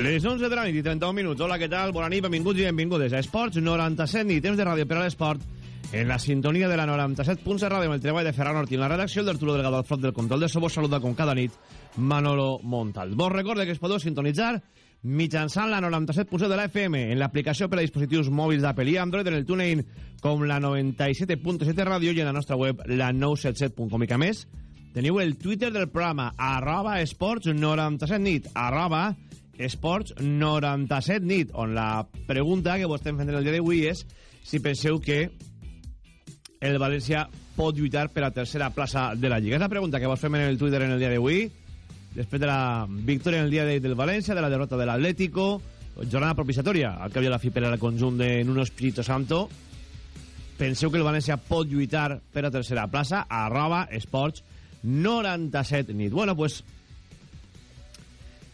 Les 11 de la nit i 31 minuts. Hola, què tal? Bona nit, benvinguts i benvingudes a Esports 97 nit, temps de ràdio per a l'esport, en la sintonia de la 97.7 ràdio amb el treball de Ferran Ortín, la redacció d'Arturo Delgado al front del control de so. Vos saluda com cada nit Manolo Montal. Vos recorde que es podeu sintonitzar mitjançant la 97.7 de la FM en l'aplicació per a dispositius mòbils d'Apple i Android en el TuneIn com la 97.7 ràdio i en la nostra web la 977.com i que més teniu el Twitter del programa arroba esports 97 nit arroba esports 97 nit on la pregunta que vos estem fent el dia d'avui és si penseu que el València pot lluitar per a tercera plaça de la Lliga. És la pregunta que vos fem en el Twitter en el dia d'avui després de la victòria en el dia de, del València, de la derrota de l'Atlético, jornada propiciatòria, al cap i a la fi per al conjunt de Nuno Espíritu Santo. Penseu que el València pot lluitar per a tercera plaça? Arroba esports 97 nit. Bueno, pues...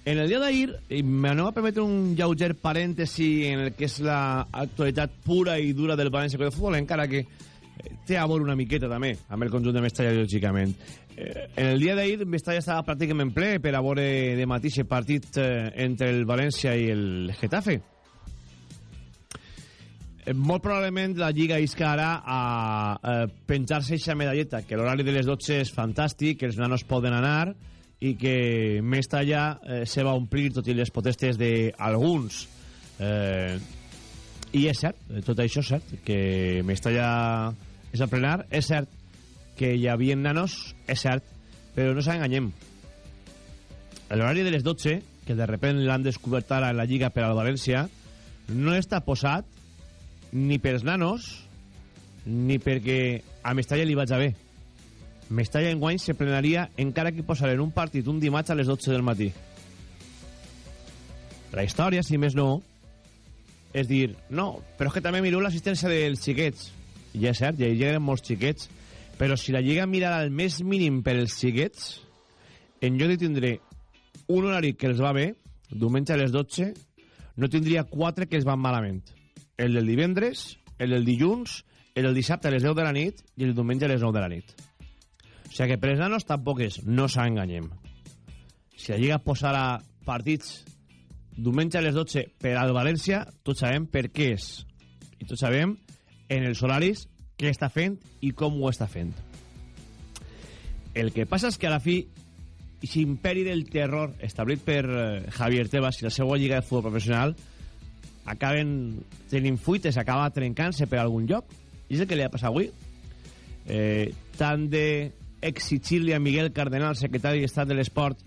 En el dia d'ahir, me anava a permetre un lleuger parèntesi en el que és l'actualitat pura i dura del València de futbol, encara que té a veure una miqueta també amb el conjunt de Mestalla, lògicament. Eh, en el dia d'ahir, Mestalla estava pràcticament ple per a veure de mateix partit eh, entre el València i el Getafe. Eh, molt probablement la Lliga isca ara a eh, penjar-se aquesta medalleta, que l'horari de les 12 és fantàstic, que els nanos poden anar i que Mestalla eh, se va omplir tot i les protestes d'alguns. Eh, I és cert, tot això és cert, que Mestalla és a plenar, és cert que hi havia nanos, és cert, però no s'enganyem. L'horari de les 12, que de repent l'han descobert ara en la Lliga per al València, no està posat ni pels nanos ni perquè a Mestalla li vaig a bé. Mestalla en guany se plenaria encara que posaren un partit un dimarts a les 12 del matí. La història, si més no, és dir, no, però és que també mireu l'assistència dels xiquets. I és cert, ja hi eren molts xiquets, però si la Lliga mirarà el més mínim per als xiquets, en lloc de tindre un horari que els va bé, diumenge a les 12, no tindria quatre que els van malament. El del divendres, el del dilluns, el del dissabte a les 10 de la nit i el diumenge a les 9 de la nit. O sigui que per els nanos tampoc és, no s'enganyem. Si la Lliga posarà partits diumenge a les 12 per al València, tots sabem per què és. I tots sabem en els horaris què està fent i com ho està fent. El que passa és que a la fi i imperi del terror establit per eh, Javier Tebas i la seva lliga de futbol professional acaben tenint fuites, acaba trencant-se per algun lloc i és el que li ha passat avui eh, tant de exigir-li a Miguel Cardenal, secretari d'Estat de l'Esport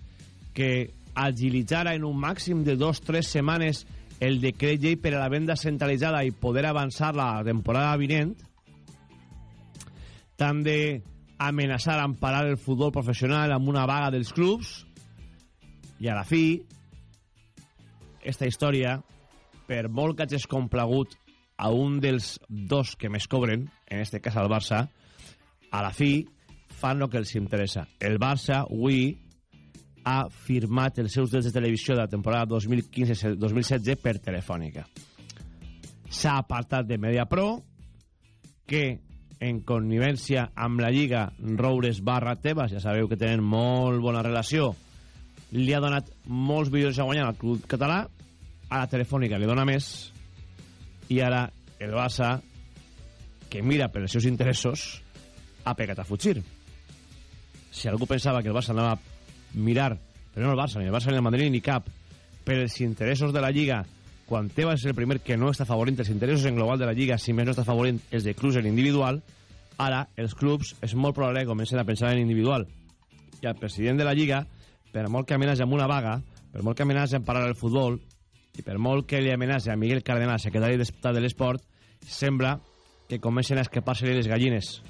que agilitzara en un màxim de dos o tres setmanes el decret llei per a la venda centralitzada i poder avançar la temporada vinent. Tant de amenaçar a parar el futbol professional amb una vaga dels clubs. I a la fi esta història per molt que hagis complagut a un dels dos que més cobren en este cas al Barça a la fi fan el que els interessa el Barça avui ha firmat els seus drets de televisió de la temporada 2015-2016 per Telefònica s'ha apartat de Mediapro que en connivència amb la Lliga Roures barra Tebas, ja sabeu que tenen molt bona relació, li ha donat molts milions a guanyar al club català, a la Telefònica li dona més, i ara el Barça, que mira per els seus interessos, ha pegat a fugir. Si algú pensava que el Barça anava a mirar, però no el Barça, ni el Barça ni el Madrid ni cap, per els interessos de la Lliga, quan Tebas és el primer que no està favorint els interessos en global de la Lliga, si més no està favorint els de clubs en individual, ara els clubs és molt probable que comencen a pensar en individual. I el president de la Lliga, per molt que amenaci amb una vaga, per molt que amenaci amb parar el futbol, i per molt que li amenaci a Miguel Cardenal, secretari d'Estat de l'Esport, sembla que comencen a escapar-se les gallines.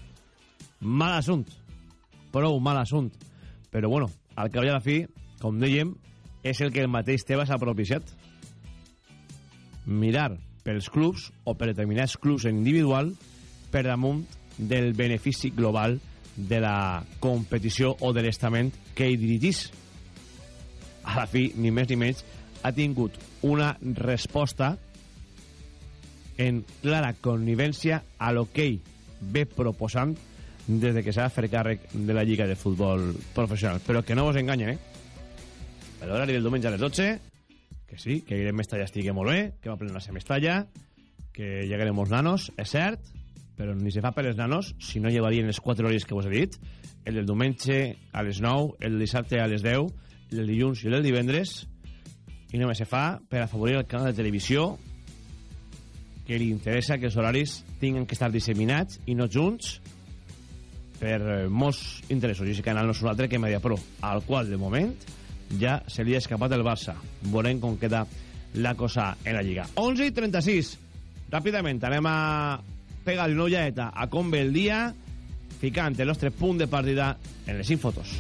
Mal assunt. Prou mal assunt. Però bueno, al cap i a la fi, com dèiem, és el que el mateix Tebas ha propiciat mirar pels clubs o per determinats clubs en individual per damunt del benefici global de la competició o de l'estament que hi dirigís. A la fi, ni més ni menys, ha tingut una resposta en clara connivència a lo que ell ve proposant des de que s'ha de fer càrrec de la Lliga de Futbol Professional. Però que no vos enganyen, eh? L'horari del diumenge a les 12 que sí, que Irene Mestalla estigui molt bé, que va prendre la Mestalla, que llegarem molts nanos, és cert, però ni se fa per els nanos si no llevarien les 4 hores que vos he dit, el del diumenge a les 9, el dissabte a les 10, el del dilluns i el del divendres, i només se fa per afavorir el canal de televisió que li interessa que els horaris tinguin que estar disseminats i no junts per eh, molts interessos. I aquest canal no és un altre que Mediapro, al qual, de moment, ja se li ha escapat el Barça. Veurem com queda la cosa en la Lliga. 11 i 36. Ràpidament, anem a pegar-li una ulladeta a com ve el dia, ficant el nostre punt de partida en les 5 fotos.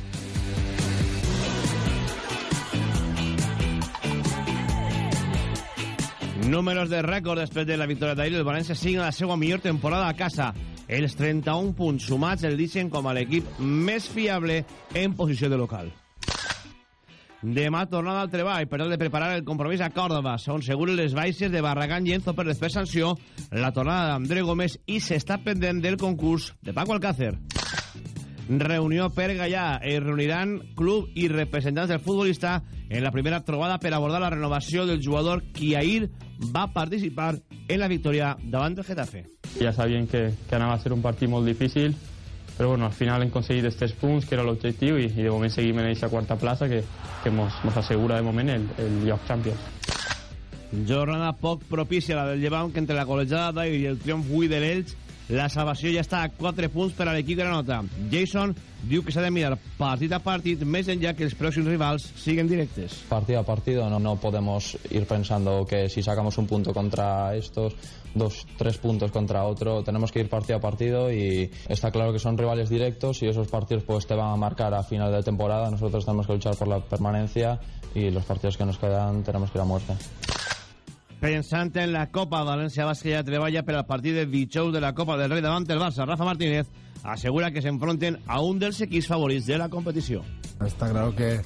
Números de rècord després de la victòria d'ahir, el València signa la seva millor temporada a casa. Els 31 punts sumats el deixen com a l'equip més fiable en posició de local. Demà tornada al treball per tal de preparar el compromís a Còrdoba. Són segures les baixes de Barragán i Enzo per després sanció la tornada d'André Gómez i s'està pendent del concurs de Paco Alcácer. Reunió per Gallà. Es reuniran club i representants del futbolista en la primera trobada per abordar la renovació del jugador qui ahir va participar en la victòria davant del Getafe. Ja sabien que, que anava a ser un partit molt difícil, però bueno, al final hem aconseguit aquests punts, que era l'objectiu, i, i de moment seguim en aquesta quarta plaça que, que mos, mos assegura de moment el, el lloc Champions. Jornada poc propícia la del Llevant, que entre la col·legiada d'ahir i el triomf avui de l'Elx la salvació ja està a 4 punts per a l'equip granota. Jason diu que s'ha de mirar partit a partit més enllà que els pròxims rivals siguen directes. Partido a partido no, no podemos ir pensando que si sacamos un punto contra estos, dos, tres puntos contra otro, tenemos que ir partido a partido y está claro que son rivales directos y esos partidos pues te van a marcar a final de temporada. Nosotros tenemos que luchar por la permanencia y los partidos que nos quedan tenemos que ir a muerte. Pensant en la Copa, València Bàsquet ja treballa per al partit de dijous de la Copa del Rei davant del Barça. Rafa Martínez asegura que se enfronten a un dels equips favorits de la competició. Está claro que,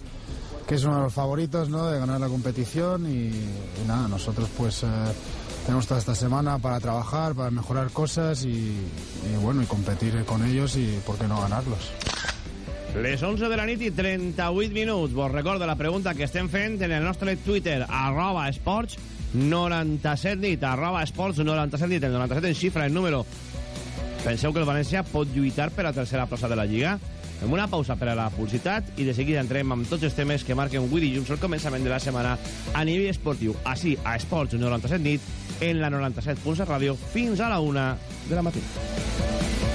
que es uno de los favoritos ¿no? de ganar la competición y, y nada, nosotros pues eh, tenemos toda esta semana para trabajar, para mejorar cosas y, y bueno, y competir con ellos y por qué no ganarlos. Les 11 de la nit i 38 minuts. Vos recordo la pregunta que estem fent en el nostre Twitter, arroba esports 97 nit, arroba esports 97 nit, el 97 en xifra, el número. Penseu que el València pot lluitar per la tercera plaça de la Lliga? Fem una pausa per a la publicitat i de seguida entrem amb tots els temes que marquen avui dilluns al començament de la setmana a nivell esportiu. Així, a Esports 97 nit, en la 97.7 ràdio, fins a la una de la matina.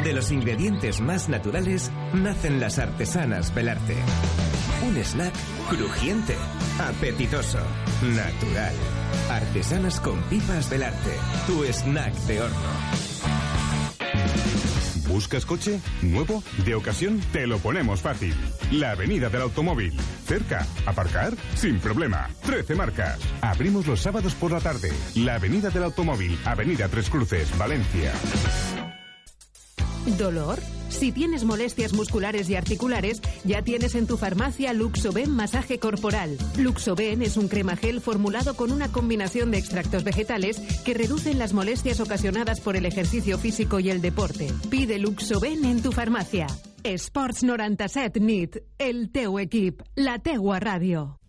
De los ingredientes más naturales nacen las artesanas Belarte. Un snack crujiente, apetitoso, natural. Artesanas con pipas Belarte. Tu snack de horno. ¿Buscas coche? ¿Nuevo? ¿De ocasión? Te lo ponemos fácil. La Avenida del Automóvil. Cerca. ¿Aparcar? Sin problema. 13 marcas. Abrimos los sábados por la tarde. La Avenida del Automóvil. Avenida Tres Cruces, Valencia. ¿Dolor? Si tienes molestias musculares y articulares, ya tienes en tu farmacia Luxoben Masaje Corporal. Luxoben es un crema gel formulado con una combinación de extractos vegetales que reducen las molestias ocasionadas por el ejercicio físico y el deporte. Pide Luxoben en tu farmacia. Sports 97 NIT, el teu equip, la teua ràdio.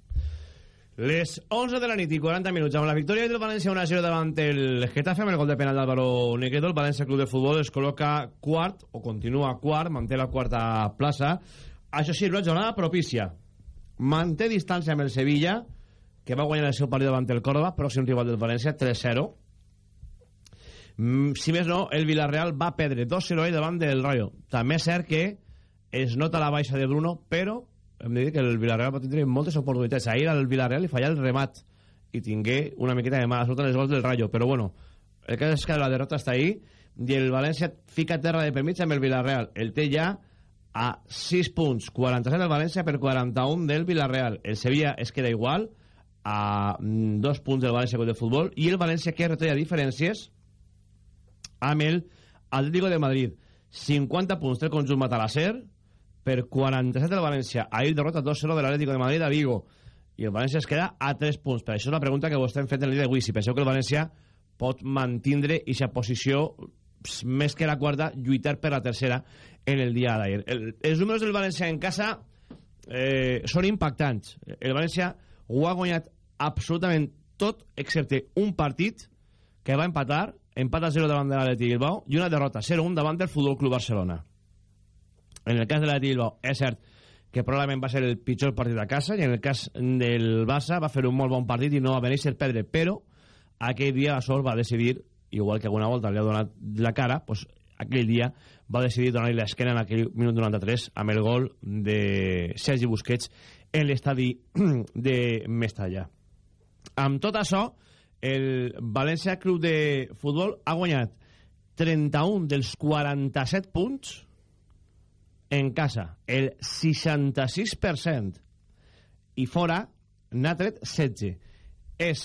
Les 11 de la nit i 40 minuts amb la victòria del València 1-0 davant el Getafe amb el gol de penal d'Álvaro Negredo el València Club de Futbol es col·loca quart o continua quart, manté la quarta plaça. Això sí, una jornada propícia. Manté distància amb el Sevilla que va guanyar el seu partit davant el Córdoba pròxim rival del València 3-0 Mm, si més no, el Villarreal va perdre 2-0 davant del Rayo. També és cert que es nota la baixa de Bruno, però hem de dir que el Villarreal va tindre moltes oportunitats. Ahir al Villarreal li falla el remat i tingué una miqueta de mala sort en els gols del Rayo. Però bueno, el cas és que la derrota està ahí i el València fica terra de permís amb el Villarreal. El té ja a 6 punts, 47 del València per 41 del Villarreal. El Sevilla es queda igual a mm, dos punts del València de Futbol i el València que retalla diferències amb el Atlético de Madrid 50 punts del conjunt Matalasser per 47 del València. Ahir derrota 2-0 de l'Atlético de Madrid a Vigo. I el València es queda a 3 punts. Per això és la pregunta que vostè hem fet en el dia d'avui si penseu que el València pot mantindre aquesta posició més que la quarta lluitar per la tercera en el dia d'ahir. El- els números del València en casa eh, són impactants. El València ho ha guanyat absolutament tot excepte un partit que va empatar empat a 0 davant de l'Atleti Bilbao i una derrota 0-1 davant del Futbol Club Barcelona en el cas de l'Atleti Bilbao és cert que probablement va ser el pitjor partit a casa i en el cas del Barça va fer un molt bon partit i no va ser perdre però aquell dia la Sol va decidir igual que alguna volta li ha donat la cara pues, aquell dia va decidir donar-li l'esquena en aquell minut 93 amb el gol de Sergi Busquets en l'estadi de Mestalla. Amb tot això el València Club de Futbol ha guanyat 31 dels 47 punts en casa, el 66%, i fora n'ha tret 16. És,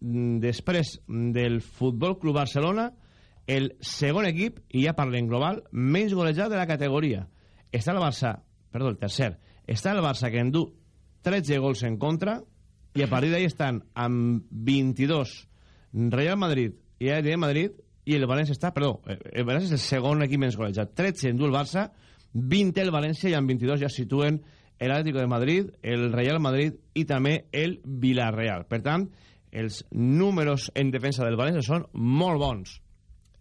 mm, després del Futbol Club Barcelona, el segon equip, i ja parlem global, menys golejat de la categoria. Està el Barça, perdó, el tercer, està el Barça que endú 13 gols en contra, i a partir d'ahí estan amb 22 Real Madrid i de Madrid i el València està, perdó, eh, el València és el segon equip menys golejat 13 endú el Barça 20 el València i amb 22 ja situen l'Atlético de Madrid, el Real Madrid i també el Villarreal per tant, els números en defensa del València són molt bons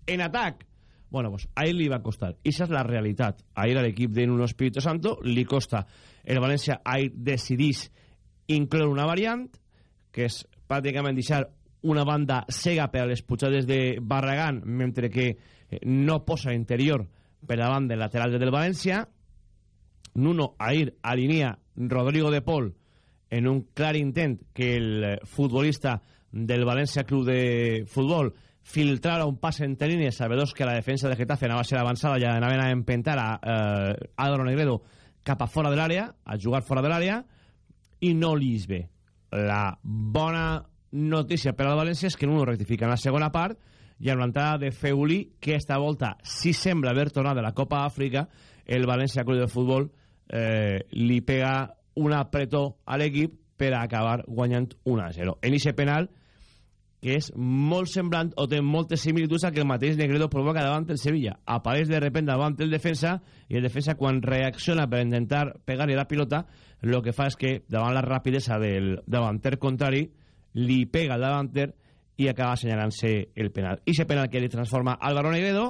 en atac bueno, pues ahir li va costar. I això és la realitat. Ahir a l'equip de Nuno Espíritu Santo li costa. El València ahir decidís incloure una variant, que és pràcticament deixar una banda cega per a les pujades de Barragán, mentre que eh, no posa interior per davant del lateral del València. Nuno ahir alinea Rodrigo de Pol en un clar intent que el futbolista del València Club de Futbol filtrara un pas entre línies, sabedors que la defensa de Getafe anava a ser avançada i anaven a empentar a eh, Álvaro Negredo cap a fora de l'àrea, a jugar fora de l'àrea, i no li. La bona notícia per al València és que Nuno rectifica en la segona part i amb l'entrada de Feuli, que esta volta sí sembla haver tornat de la Copa Àfrica, el València Club de Futbol eh, li pega un apretó a l'equip per a acabar guanyant 1 a 0. En aquest penal, que és molt semblant o té moltes similituds a que el mateix Negredo provoca davant el Sevilla. Apareix de repente davant el defensa i el defensa quan reacciona per intentar pegar-li la pilota el que fa és que davant la rapidesa del davanter contrari li pega al davanter acaba assenyalant-se el penal. I ese penal que li transforma Álvaro Negredo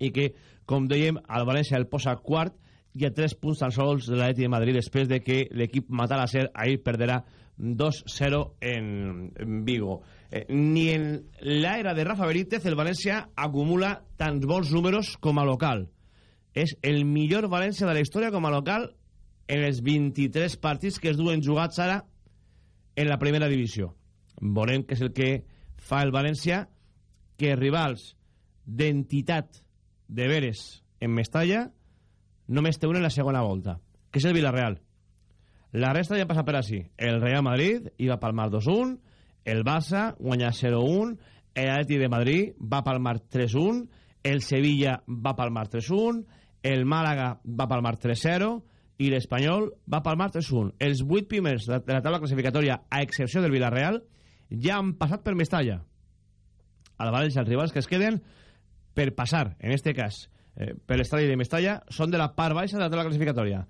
i que, com dèiem, el València el posa quart i a 3 punts tan sols de l'Atleti de Madrid després de que l'equip Matar a Ser ahir perderà 2-0 en, Vigo. Eh, ni en l'era de Rafa Benítez el València acumula tants bons números com a local. És el millor València de la història com a local en els 23 partits que es duen jugats ara en la primera divisió. Veurem què és el que fa el València que rivals d'entitat de veres en Mestalla només té un en la segona volta, que és el Villarreal. La resta ja passa per així. El Real Madrid iba a palmar 2-1, el Barça guanya 0-1, el Atleti de Madrid va palmar 3-1, el Sevilla va palmar 3-1, el Màlaga va palmar 3-0 i l'Espanyol va palmar 3-1. Els 8 primers de la taula classificatòria, a excepció del Villarreal, ja han passat per Mestalla. Al València, els rivals que es queden per passar, en este cas, eh, per l'estadi de Mestalla, són de la part baixa de la taula classificatòria.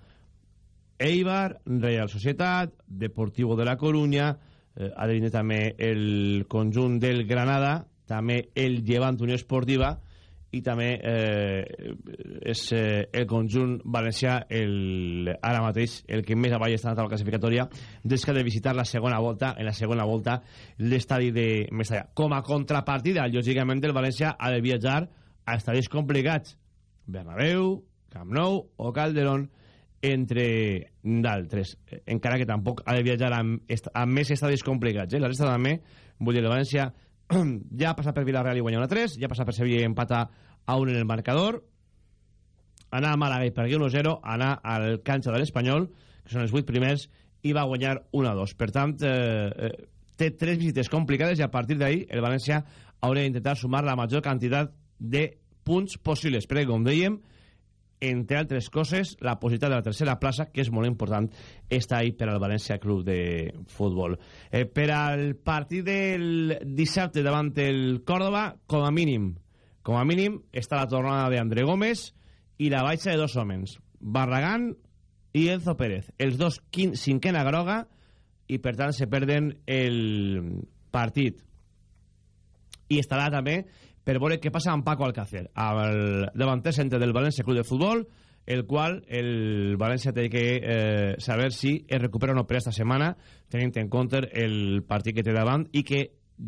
Eibar, Real Societat, Deportivo de la Coruña, eh, ha de vindre també el conjunt del Granada, també el Llevant Unió Esportiva i també eh, és eh, el conjunt valencià el, ara mateix el que més avall està en la classificatòria des que ha de visitar la segona volta en la segona volta l'estadi de Mestalla. Com a contrapartida, lògicament el València ha de viatjar a estadis complicats. Bernabéu, Camp Nou o Calderón entre d'altres, encara que tampoc ha de viatjar est- amb més estadis complicats, eh? la resta també, vull dir, el València ja ha passat per Villarreal i guanyar una 3, ja ha passat per Sevilla i empata a 1 en el marcador, anar a Màlaga i pergué 1-0, anar al canxa de l'Espanyol, que són els 8 primers, i va guanyar 1-2 per tant eh, eh, té tres visites complicades i a partir d'ahir el València hauria d'intentar sumar la major quantitat de punts possibles. Perquè com dèiem entre altres coses, la possibilitat de la tercera plaça, que és molt important, està ahí per al València Club de Futbol. Eh, per al partit del dissabte davant el Córdoba, com a mínim, com a mínim, està la tornada d'André Gómez i la baixa de dos homes, Barragán i Enzo Pérez. Els dos cinquena groga i, per tant, se perden el partit. I estarà també per veure què passa amb Paco Alcácer, el davanter centre del València Club de Futbol, el qual el València té que eh, saber si es recupera o no per esta setmana, tenint en compte el partit que té davant i que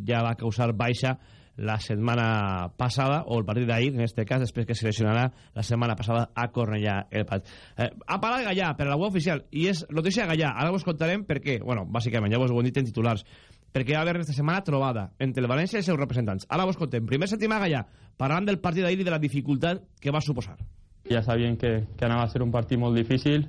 ja va causar baixa la setmana passada, o el partit d'ahir, en este cas, després que seleccionarà la setmana passada a Cornellà el Pat. Eh, ha parat Gallà per la web oficial, i és notícia Gallà. Ara vos contarem per què. Bueno, bàsicament, ja vos ho hem dit en titulars perquè va haver aquesta setmana trobada entre el València i els seus representants. Ara vos contem. Primer sentim a Gallà, parlant del partit d'ahir i de la dificultat que va suposar. Ja sabien que, que anava a ser un partit molt difícil,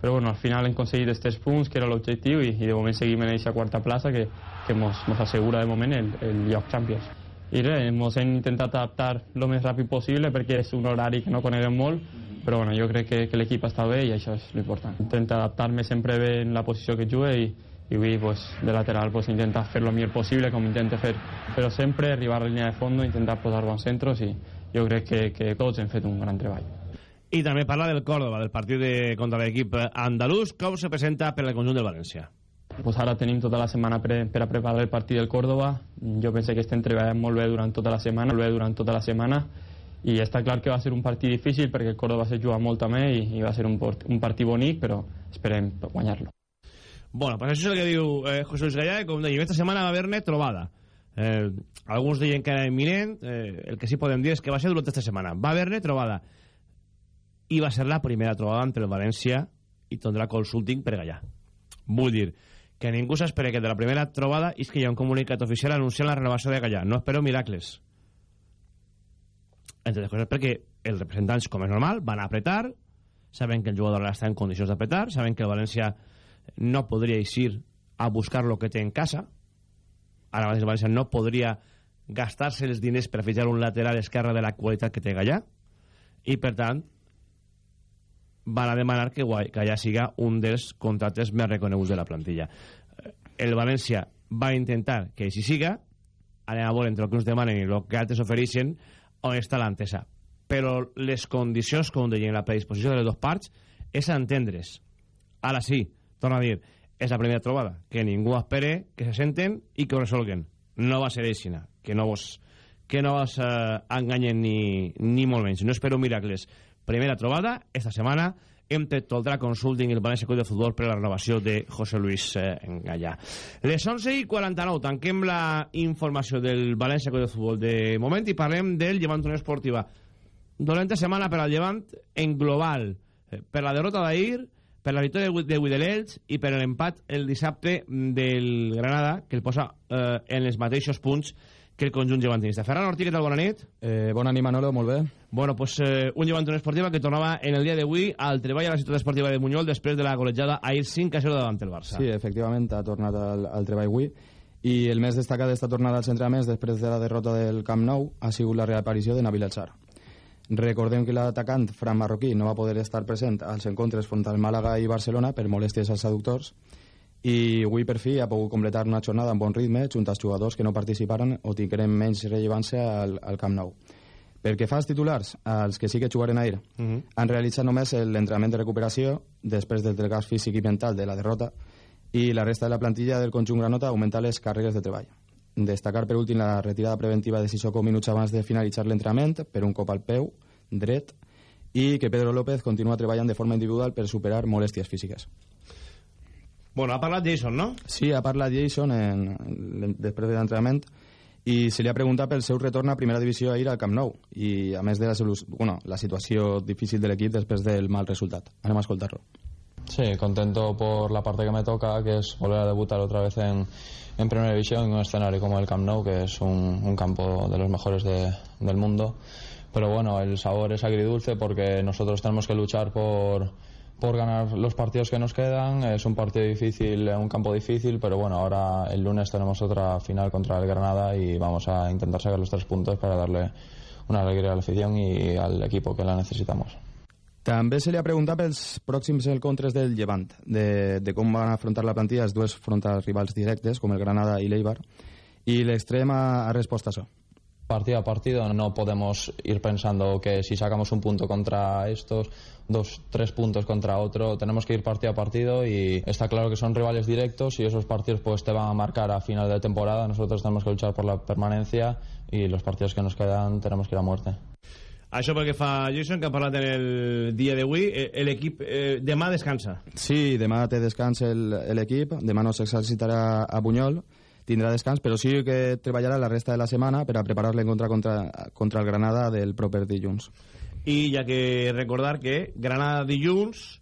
però bueno, al final hem aconseguit aquests punts, que era l'objectiu, i, i de moment seguim en aquesta quarta plaça que, que mos, mos assegura de moment el, el lloc Champions. I res, ens hem intentat adaptar el més ràpid possible perquè és un horari que no coneguem molt, però bueno, jo crec que, que l'equip està bé i això és l'important. Intenta adaptar-me sempre bé en la posició que jugue i, i avui pues, de lateral pues, intentar fer lo millor possible com intente fer però sempre arribar a la línia de fons intentar posar bons centros i jo crec que, que tots hem fet un gran treball. I també parla del Córdoba, del partit de, contra l'equip andalús, com se presenta per el conjunt del València. Pues ara tenim tota la setmana per, per a preparar el partit del Córdoba. Jo penso que estem treballant molt bé durant tota la setmana molt bé durant tota la setmana. I està clar que va ser un partit difícil perquè el Córdoba se juga molt també i, i va ser un, un partit bonic però esperem guanyar-lo Bueno, pues això és el que diu eh, José Luis Gallà, com dèiem, esta setmana va haver-ne trobada. Eh, alguns deien que era imminent, eh, el que sí podem dir és que va ser durant aquesta setmana. Va haver-ne trobada. I va ser la primera trobada entre el València i Tondrà Consulting per Gallà. Vull dir que ningú s'espera que de la primera trobada és que hi ha un comunicat oficial anunciant la renovació de Gallà. No espero miracles. Entre les coses perquè els representants, com és normal, van a apretar, saben que el jugador està en condicions d'apretar, saben que el València no podria eixir a buscar lo que té en casa. Ara mateix el València no podria gastar-se els diners per fitxar un lateral esquerre de la qualitat que té Gallà. I per tant van a demanar que Gallà siga un dels contractes més reconeguts de la plantilla. El València va intentar que així siga. Anem a veure entre el que uns demanen i el que altres ofereixen on està l'antesa però les condicions, com deien, la predisposició de les dues parts és entendre's. Ara sí, torno a dir, és la primera trobada, que ningú espere, que se senten i que ho resolguen. No va ser aixina, que no vos, que no vos eh, enganyen ni, ni molt menys. No espero miracles. Primera trobada, esta setmana, entre Toldrà Consulting i el València Club de Futbol per la renovació de José Luis eh, Gallà. Les 11 i 49, tanquem la informació del València Club de Futbol de moment i parlem del Llevant Unió Esportiva. Dolenta setmana per al Llevant en global. Eh, per la derrota d'ahir, per la victòria de Guidelells i per l'empat el dissabte del Granada, que el posa eh, en els mateixos punts que el conjunt llevantinista. Ferran Ortí, què tal? Bona nit. Eh, bona nit, Manolo, molt bé. Bueno, pues eh, un llevantin esportiva que tornava en el dia d'avui al treball a la ciutat esportiva de Bunyol després de la golejada ahir 5 a 0 davant el Barça. Sí, efectivament, ha tornat al, al treball avui. I el més destacat d'esta tornada als entrenaments després de la derrota del Camp Nou ha sigut la reaparició de Nabil Alçar. Recordem que l'atacant Fran Marroquí no va poder estar present als encontres front al Màlaga i Barcelona per molèsties als adductors i avui per fi ha pogut completar una jornada amb bon ritme junt als jugadors que no participaren o tingueren menys rellevància al, al Camp Nou. Perquè fa els titulars, els que sí que jugaren ahir, uh -huh. han realitzat només l'entrenament de recuperació després del desgast físic i mental de la derrota i la resta de la plantilla del conjunt granota augmenta les càrregues de treball. Destacar per últim la retirada preventiva de Sissoko minuts abans de finalitzar l'entrenament per un cop al peu dret i que Pedro López continua treballant de forma individual per superar molèsties físiques. Bueno, ha parlat Jason, no? Sí, ha parlat Jason en, en, després de l'entrenament i se li ha preguntat pel seu retorn a primera divisió ahir al Camp Nou i a més de la, bueno, la situació difícil de l'equip després del mal resultat. Anem a escoltar-lo. Sí, contento por la parte que me toca, que es volver a debutar otra vez en, en Primera División, en un escenario como el Camp Nou, que es un, campo de los mejores de, del mundo. Pero bueno, el sabor es agridulce porque nosotros tenemos que luchar por, por ganar los partidos que nos quedan. Es un partido difícil, un campo difícil, pero bueno, ahora el lunes tenemos otra final contra el Granada y vamos a intentar sacar los tres puntos para darle una alegría a la afición y al equipo que la necesitamos. També se li ha preguntat pels pròxims encontres del Llevant, de, de com van afrontar la plantilla els dos frontals rivals directes, com el Granada i l'Eibar, i l'extrem ha, ha respost a. Partido a partido no podemos ir pensando que si sacamos un punto contra estos, dos, tres puntos contra otro, tenemos que ir partido a partido y está claro que son rivales directos y esos partidos pues te van a marcar a final de temporada. Nosotros tenemos que luchar por la permanencia y los partidos que nos quedan tenemos que ir a muerte. Això pel que fa Jason, que ha parlat en el dia d'avui. Eh, L'equip eh, demà descansa. Sí, demà té descans l'equip. Demà no s'exercitarà a Bunyol. Tindrà descans, però sí que treballarà la resta de la setmana per a preparar l'encontre contra, contra el Granada del proper dilluns. I ja que recordar que Granada dilluns,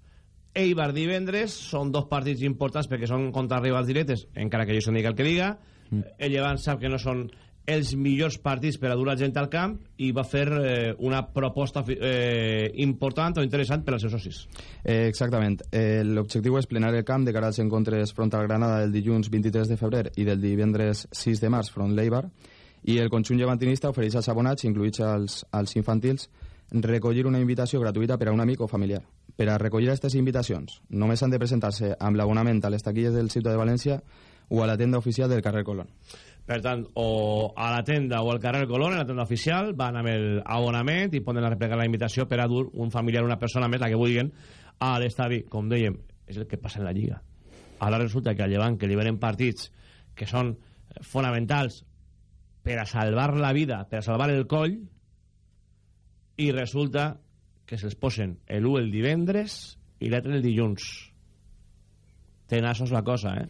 Eibar divendres, són dos partits importants perquè són contra rivals directes, encara que jo se'n diga el que diga. Mm. El Llevant sap que no són els millors partits per a dur la gent al camp i va fer eh, una proposta eh, important o interessant per als seus socis. Eh, exactament. Eh, L'objectiu és plenar el camp de cara als encontres front al Granada del dilluns 23 de febrer i del divendres 6 de març front l'Eibar i el conjunt llevantinista ofereix als abonats, incluïts als, als infantils, recollir una invitació gratuïta per a un amic o familiar. Per a recollir aquestes invitacions, només han de presentar-se amb l'abonament a les taquilles del Ciutat de València o a la tenda oficial del carrer Colón. Per tant, o a la tenda o al carrer Colón, en la tenda oficial, van amb el abonament i poden replegar la invitació per a dur un familiar una persona més, la que vulguin, a l'estadi. Com dèiem, és el que passa en la Lliga. Ara resulta que al Llevant, que liberen partits que són fonamentals per a salvar la vida, per a salvar el coll, i resulta que se'ls posen l'1 el divendres i l'altre el dilluns. Tenassos la cosa, eh?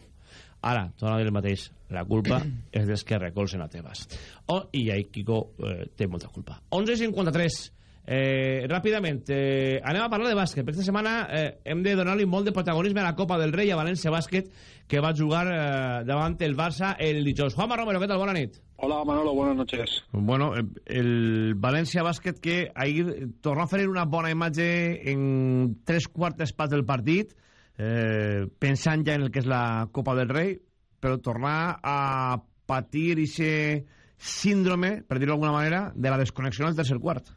Ara, torna a dir el mateix, la culpa és dels que recolzen a Tebas. Oh, I ahí Kiko eh, té molta culpa. 11.53. Eh, ràpidament, eh, anem a parlar de bàsquet. Per aquesta setmana eh, hem de donar-li molt de protagonisme a la Copa del Rei a València Bàsquet, que va jugar eh, davant el Barça el dijous. Juanma Romero, què tal? Bona nit. Hola Manolo, buenas noches. Bueno, eh, el València Bàsquet que ahir tornó a fer una bona imatge en tres quartes parts del partit, eh, pensant ja en el que és la Copa del Rei, però tornar a patir ese síndrome, per dir-ho manera, de la desconexió al tercer quart.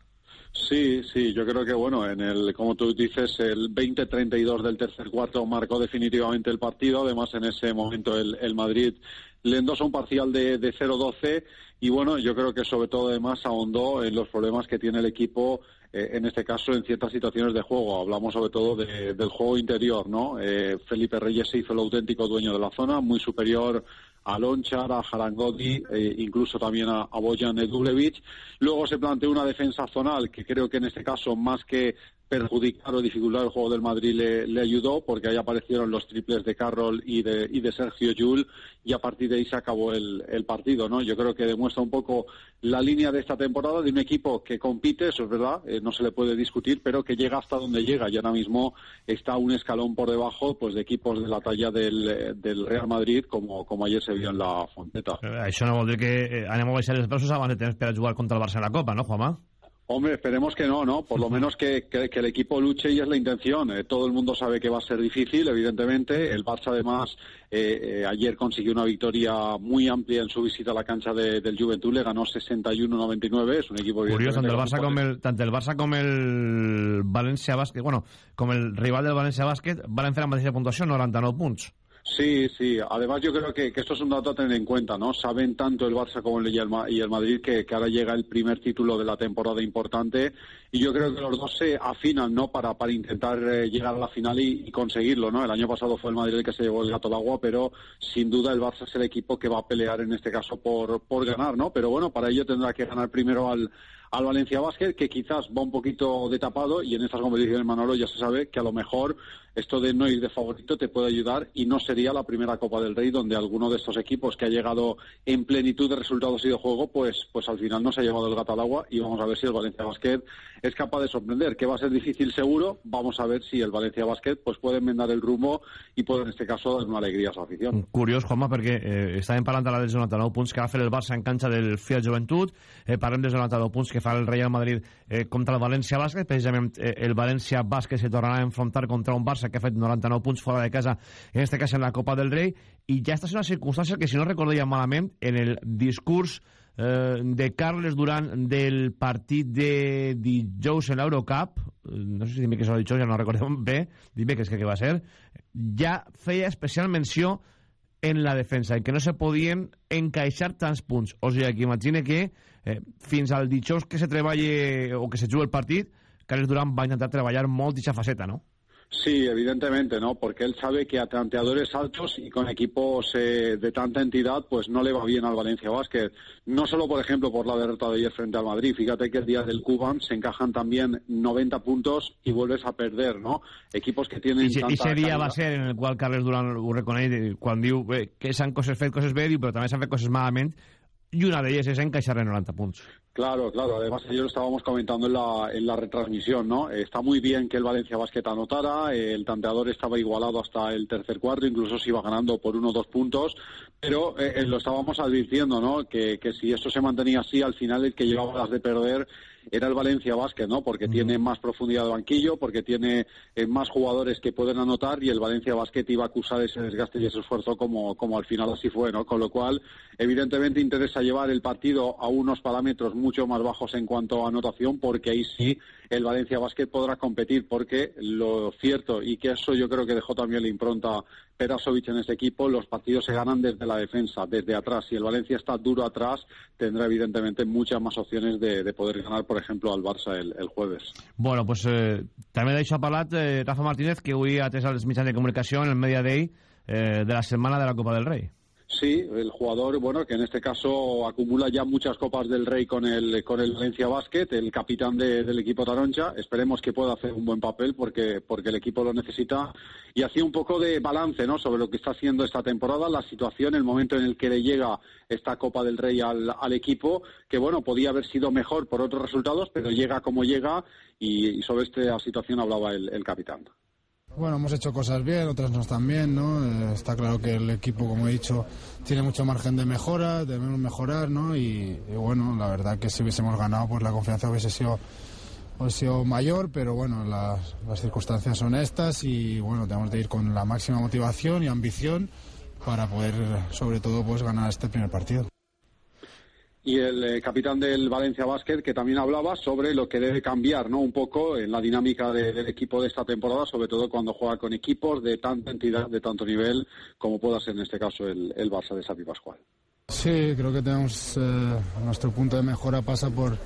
Sí, sí, yo creo que bueno, en el, como tú dices, el 20-32 del tercer cuarto marcó definitivamente el partido. Además, en ese momento el, el Madrid le endosó un parcial de, de 0-12 y bueno, yo creo que sobre todo además ahondó en los problemas que tiene el equipo eh, en este caso en ciertas situaciones de juego. Hablamos sobre todo de, del juego interior, ¿no? Eh, Felipe Reyes se hizo el auténtico dueño de la zona, muy superior a Lonchar, a Jarangodi, eh, incluso también a, a Bojan Edulevich. Luego se planteó una defensa zonal que creo que en este caso, más que perjudicar o dificultar el juego del Madrid le, ayudó porque ahí aparecieron los triples de Carroll y de, y de Sergio Llull y a partir de ahí se acabó el, partido, ¿no? Yo creo que demuestra un poco la línea de esta temporada de un equipo que compite, eso es verdad, eh, no se le puede discutir, pero que llega hasta donde llega y ahora mismo está un escalón por debajo pues de equipos de la talla del, Real Madrid como, ayer se vio en la Fonteta. Això no vol que eh, anem a baixar els braços abans de temps per a jugar contra el Barça en la Copa, no, Juanma? Hombre, esperemos que no, ¿no? Por lo menos que, que, que el equipo luche y es la intención. Eh, todo el mundo sabe que va a ser difícil, evidentemente. El Barça, además, eh, eh, ayer consiguió una victoria muy amplia en su visita a la cancha de, del Juventud. Le ganó 61-99. Es un equipo... Curioso, tanto el, Barça com el, tanto el Barça com el València Bàsquet, bueno, com el rival del València Bàsquet, van fer la mateixa puntuació, 99 punts. Sí, sí. Además, yo creo que, que, esto es un dato a tener en cuenta, ¿no? Saben tanto el Barça como el, y, el, y el Madrid que, que, ahora llega el primer título de la temporada importante y yo creo que los dos se afinan, ¿no? Para, para intentar eh, llegar a la final y, conseguirlo, ¿no? El año pasado fue el Madrid el que se llevó el gato al agua, pero sin duda el Barça es el equipo que va a pelear en este caso por, por ganar, ¿no? Pero bueno, para ello tendrá que ganar primero al, al Valencia Basket, que quizás va un poquito de tapado y en estas competiciones, Manolo, ya se sabe que a lo mejor esto de no ir de favorito te puede ayudar y no sería la primera Copa del Rey donde alguno de estos equipos que ha llegado en plenitud de resultados y de juego, pues, pues al final no se ha llevado el gato al agua y vamos a ver si el Valencia Basket es capaz de sorprender, que va a ser difícil seguro, vamos a ver si el Valencia Basket pues puede enmendar el rumbo y puede en este caso dar una alegría a su afición. Curiós, Juanma, perquè eh, estàvem parlant ara dels 99 punts que va el Barça en canxa del Fiat Joventut, eh, parlem dels 99 punts que que fa el Real Madrid eh, contra el València Bàsquet. Precisament eh, el València Bàsquet se tornarà a enfrontar contra un Barça que ha fet 99 punts fora de casa, en este cas en la Copa del Rei, i ja està és una circumstància que, si no recordaria malament, en el discurs eh, de Carles Durant del partit de dijous en l'Eurocup, eh, no sé si dimecres o dijous, ja no recordem bé, dimecres que, que va ser, ja feia especial menció en la defensa, en que no se podien encaixar tants punts. O sigui, que imagine que eh, fins al dijous que se treballe o que se juga el partit, Carles Durant va intentar treballar molt d'aquesta faceta, no? Sí, evidentemente, ¿no? Porque él sabe que a tanteadores altos y con equipos eh, de tanta entidad, pues no le va bien al Valencia Basket. No solo, por ejemplo, por la derrota de ayer frente al Madrid. Fíjate que el día del Cuban se encajan también 90 puntos y vuelves a perder, ¿no? Equipos que tienen I, tanta ese día calidad. va a ser en el qual Carles Durant ho reconeix quan diu eh, que s'han coses fet coses bé, diu, però també s'han fet coses malament, i una d'elles és encaixar en 90 punts. Claro, claro. Además, ayer lo estábamos comentando en la, en la retransmisión, ¿no? Está muy bien que el Valencia Basket anotara. El tanteador estaba igualado hasta el tercer cuarto, incluso se iba ganando por uno o dos puntos. Pero eh, eh, lo estábamos advirtiendo, ¿no? Que, que si esto se mantenía así, al final el que llevaba las de perder era el Valencia Basket, ¿no? Porque tiene más profundidad de banquillo, porque tiene eh, más jugadores que pueden anotar y el Valencia Basket iba a acusar ese desgaste y ese esfuerzo como, como al final así fue, ¿no? Con lo cual, evidentemente interesa llevar el partido a unos parámetros mucho más bajos en cuanto a anotación, porque ahí sí el Valencia Basket podrá competir, porque lo cierto, y que eso yo creo que dejó también la impronta Perasovic en ese equipo, los partidos se ganan desde la defensa, desde atrás. Si el Valencia está duro atrás, tendrá evidentemente muchas más opciones de, de poder ganar, por ejemplo, al Barça el, el jueves. Bueno, pues eh, també d'això ha parlat eh, Rafa Martínez, que avui ha atès mitjans de comunicació en el Media Day eh, de la setmana de la Copa del Rei. Sí, el jugador, bueno, que en este caso acumula ya muchas copas del Rey con el, con el Valencia Basket, el capitán de- del equipo Taroncha. Esperemos que pueda hacer un buen papel porque, porque el equipo lo necesita. Y hacía un poco de balance, ¿no? Sobre lo que está haciendo esta temporada, la situación, el momento en el que le llega esta Copa del Rey al, al equipo, que bueno, podía haber sido mejor por otros resultados, pero llega como llega y, sobre esta situación hablaba el capitán. Bueno, hemos hecho cosas bien, otras no están bien, ¿no? Eh, está claro que el equipo, como he dicho, tiene mucho margen de mejora, debemos mejorar, ¿no? Y, bueno, la verdad que si hubiésemos ganado, pues la confianza hubiese sido, hubiese sido mayor, pero bueno, las, las circunstancias son estas y bueno, tenemos de ir con la máxima motivación y ambición para poder, sobre todo, pues ganar este primer partido. Y el eh, capitán del Valencia Basket que también hablaba sobre lo que debe cambiar no un poco en la dinámica de- del equipo de esta temporada sobre todo cuando juega con equipos de tanta entidad de tanto nivel como pueda ser en este caso el, el Barça de Xavi Pascual Sí, creo que tenemos eh, nuestro punto de mejora pasa por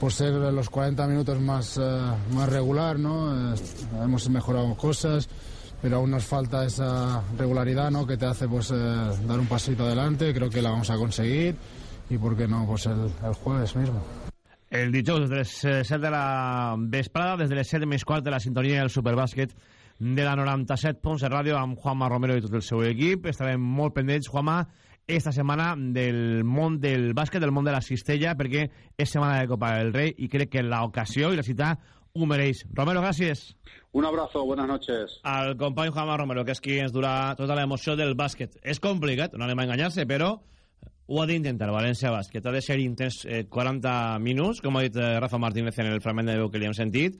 por ser los 40 minutos más eh, más regular, ¿no? Eh, hemos mejorado cosas, pero aún nos falta esa regularidad, ¿no? Que te hace pues eh, dar un pasito adelante. Creo que la vamos a conseguir y por qué no pues el, el jueves mismo. El dijous, des de les eh, 7 de la vesprada, des de les 7 més quart de la sintonia del Superbàsquet de la 97 Ponce Ràdio amb Juanma Romero i tot el seu equip. Estarem molt pendents, Juanma, esta setmana del món del bàsquet, del món de la cistella, perquè és setmana de Copa del Rei i crec que l'ocasió i la cita ho mereix. Romero, gràcies. un abrazo buenas noches Al company Juanma Romero, que és qui ens durà tota l'emoció del bàsquet. És complicat, no anem a enganyar-se, però ho ha d'intentar València Bàsquet. Ha de ser intens eh, 40 minuts, com ha dit eh, Rafa Martínez en el fragment de veu que li hem sentit,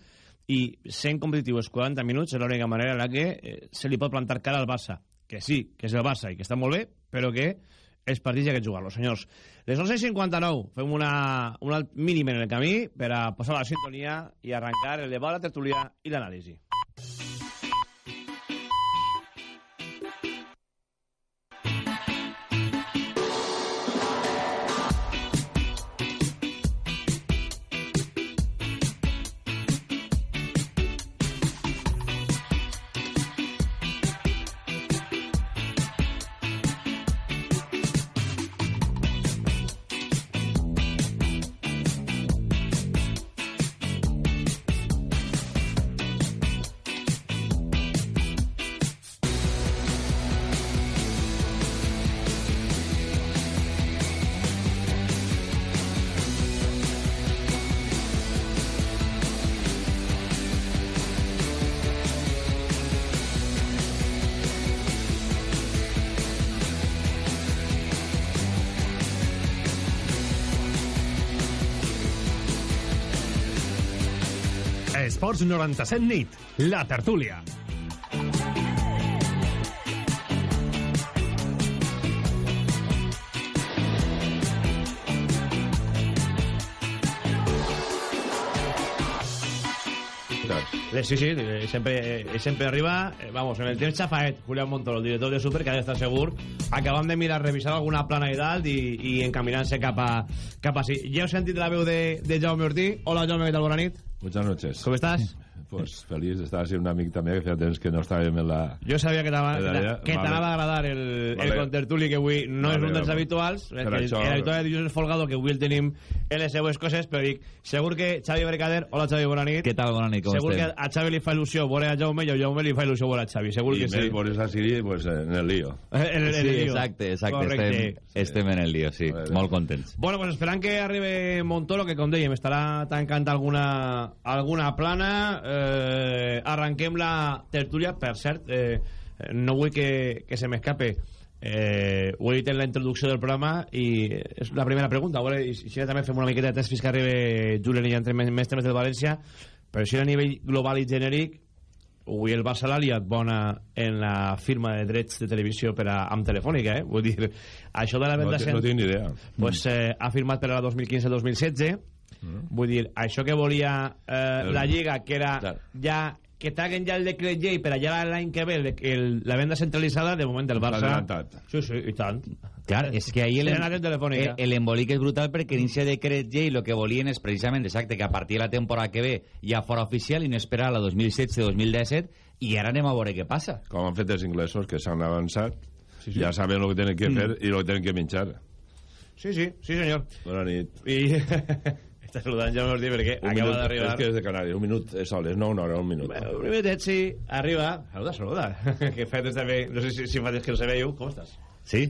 i sent competitius 40 minuts és l'única manera en la que eh, se li pot plantar cara al Barça. Que sí, que és el Barça i que està molt bé, però que els partits ha que jugar-los, senyors. Les 11.59 fem una, un alt mínim en el camí per a posar la sintonia i arrencar el debat, la tertúlia i l'anàlisi. Esports 97 nit, la tertúlia. Eh, Sí, sí, eh, sempre, eh, sempre arriba. eh, Vamos, en el temps Chafaet, Julián Montoro, el director de Super, que ha d'estar segur. Acabam de mirar, revisar alguna plana i dalt i, i encaminant-se cap a, cap a sí. Ja heu sentit la veu de, de Jaume Ortí. Hola, Jaume, què tal? Bona nit. Muchas noches. ¿Cómo estás? Pues feliz de estar sin un amic també, que feia temps que no estàvem en la... Jo sabia que t'anava vale. a agradar el, el Vale. contertuli que avui no és Vale, un dels vale. habituals. Per el, això- el habitual de Josep Folgado, que avui el tenim en les seues coses, però dic, segur que Xavi Mercader... Hola, Xavi, bona nit. Què tal? Bona nit, com segur estem? que a Xavi li fa il·lusió veure a Jaume i a Jaume li fa il·lusió veure a Xavi. Segur I que sí. por esa Siri, pues en el lío. En el- en el sí, lío. exacte, exacte. Correcte. Estem, estem en el lío, sí. Molt contents. Bueno, pues esperant que arribi Montoro, que com dèiem, estarà tancant alguna, alguna plana. Eh, arranquem la tertúlia. Per cert, eh, no vull que, que se m'escape. Eh, ho he dit en la introducció del programa i és la primera pregunta. A veure, i si si també fem una miqueta de test fins que arribi Julen i ja entrem en més temes del València. Però si a nivell global i genèric, avui el Barça l'ha liat bona en la firma de drets de televisió per a, amb Telefònica, eh? Vull dir, això de la No, venda... te- no tinc ni idea. Pues eh, ha firmat per a la 2015-2016. Vull dir, això que volia eh, El- la Lliga, que era ja que traguen ja el decret llei per allà l'any que ve el, el, la venda centralitzada, de moment el Barça... Sí, sí, i tant. Clar, és que ahir Se n'ha anat en Telefònica. el, el embolic és brutal perquè en aquest decret llei el que volien és precisament exacte que a partir de la temporada que ve ja fora oficial i no esperar a la 2016-2017 i ara anem a veure què passa. Com han fet els inglesos, que s'han avançat, ja saben el que tenen que fer i el que tenen que menjar. Sí, sí, sí, senyor. Bona nit. I està saludant Jaume Ortí perquè Un acaba d'arribar. És que és de Canàries, un minut és soles, no una hora, un minut. Bueno, un minutet, sí, arriba. Saluda, saluda. que fa temps també, no sé si, si fa temps que no se veieu. Com estàs? Sí?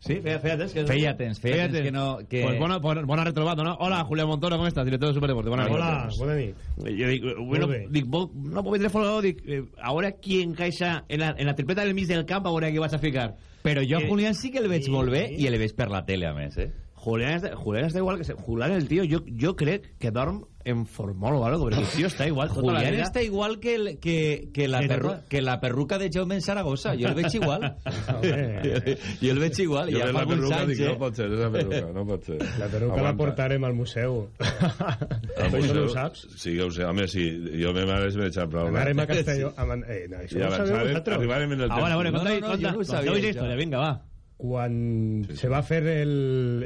Sí, feia, feia temps que... Feia temps, feia temps que no- que- Pues bona, bona, bona retrobada, no? Hola, Julián Montoro, com estàs? Director de Superdeporte. Bona Hola, nit. bona nit. Jo dic, bueno, Molt bé. dic, vol, no puc vindre fora, dic, eh, a veure qui encaixa en la, en la tripleta del mig del camp, a veure qui vas a ficar. Però jo a Eh, Julián sí que el veig sí. molt bé i el veig per la tele, a més, eh? Julián està, Julián està igual que... se- Julián, el tio, jo, jo crec que dorm en formol o algo, perquè el tio està igual tota la Julián vida. està igual que, el, que, que, la Que perru, que la perruca de Jaume en Saragossa. Jo el veig igual. Jo el veig igual. Jo ja veig fa la alguns perruca, anys, dic, no eh? pot ser, esa perruca, no pot ser. La peruca la Aguanta. portarem al museu. Al museu, no ho saps? Sí que ho sé, home, sí, jo me m'hagués menjat prou. Anarem a Castelló... A Man... eh, no, això no ho sabeu vosaltres? arribarem en el A temps. veure, a veure, No, no, no, jo no ho sabia, vinga, va. Quan se va fer el,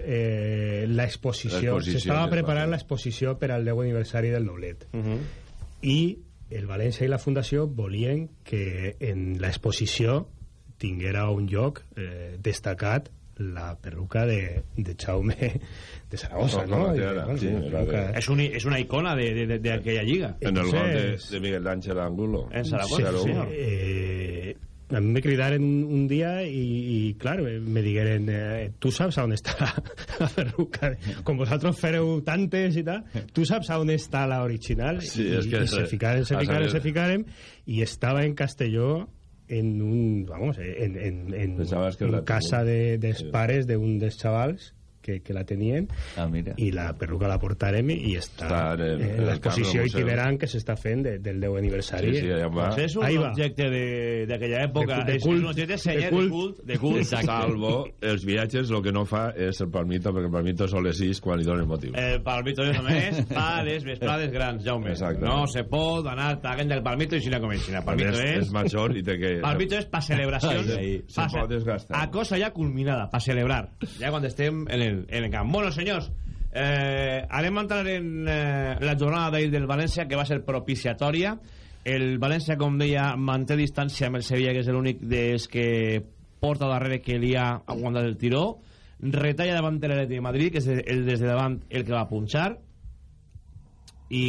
eh, l'exposició, L'exposició, s'estava preparant fer. l'exposició per al 10 aniversari del Noulet. I el València i la Fundació volien que en l'exposició tinguera un lloc eh, destacat la perruca de, de Jaume de Saragossa, No, no? era, bueno, sí, És, un, és una icona de- de- de- d'aquella lliga. En el gol de, de Miguel Ángel Angulo. En Saragossa, Sí, sí, sí. Eh, a mí me cridaron un, un día y, y, claro, me dijeron, eh, ¿tú sabes a dónde está la, la perruca? Con vosotros fereu tantes y tal, ¿tú sabes a dónde está la original? Sí, y, es que y se ficaren, se ficaren, se ficaren, y estaba en Castelló en un, vamos, en, en, en, en casa de, de pares de un chavals que, que la tenien Ah, mira. i la perruca la portarem i està, Està en el l'exposició itinerant que s'està fent de, del 10 aniversari Sí, sí, allà va. Pues és un Ahí va. objecte de- d'aquella època. De- de cult. és un objecte senyer, De de cult. cult. De cult. Exacte. Salvo els viatges, el que no fa és el palmito, perquè el palmito són les 6 quan li donen motiu. El palmito és només pa les vesprades grans, Jaume. Exacte. No se pot anar tagant del palmito i si no comencin. El palmito és, és... és major i té que... Palmito és pa celebracions. Ai, ai, se pa pot desgastar. A cosa ja culminada, pa celebrar. Ja quan estem en el, en el camp. Bueno, senyors, eh, anem a entrar en eh, la jornada d'ahir del València, que va ser propiciatòria. El València, com deia, manté distància amb el Sevilla, que és l'únic des que porta darrere que li ha aguantat el tiró. Retalla davant de l'Atleti de Madrid, que és el des de davant el que va punxar. I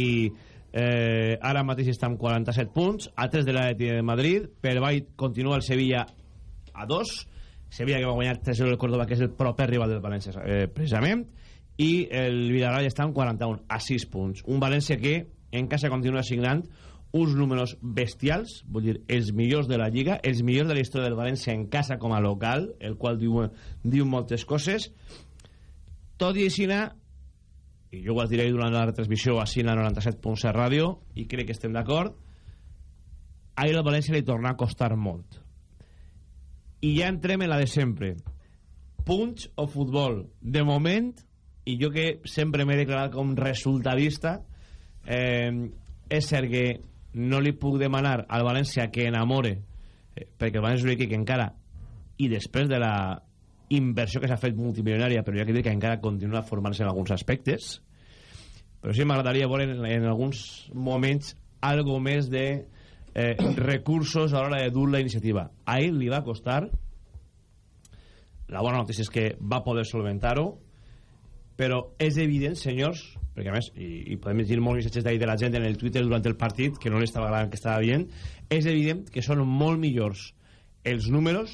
eh, ara mateix està amb 47 punts, a 3 de l'Atleti de Madrid. Per avall continua el Sevilla a 2. Sevilla que va guanyar 3-0 el Córdoba, que és el proper rival del València, eh, precisament. I el Villarreal està amb 41, a 6 punts. Un València que en casa continua signant uns números bestials, vull dir, els millors de la Lliga, els millors de la història del València en casa com a local, el qual diu, diu moltes coses. Tot i així, i jo ho vaig dir ahir durant la retransmissió en la 97.7 ràdio i crec que estem d'acord ahir al València li torna a costar molt i ja entrem en la de sempre. Punts o futbol? De moment i jo que sempre m'he declarat com resultadista eh, és cert que no li puc demanar al València que enamore eh, perquè el València és equip que encara i després de la inversió que s'ha fet multimilionària però ha que dir que encara continua formant-se en alguns aspectes però sí m'agradaria veure en, en alguns moments algo més de eh, recursos a l'hora de dur la iniciativa. A ell li va costar. La bona notícia és que va poder solventar-ho però és evident, senyors perquè a més, i, i podem llegir molts missatges d'ahir de la gent en el Twitter durant el partit que no li estava agradant que estava dient és evident que són molt millors els números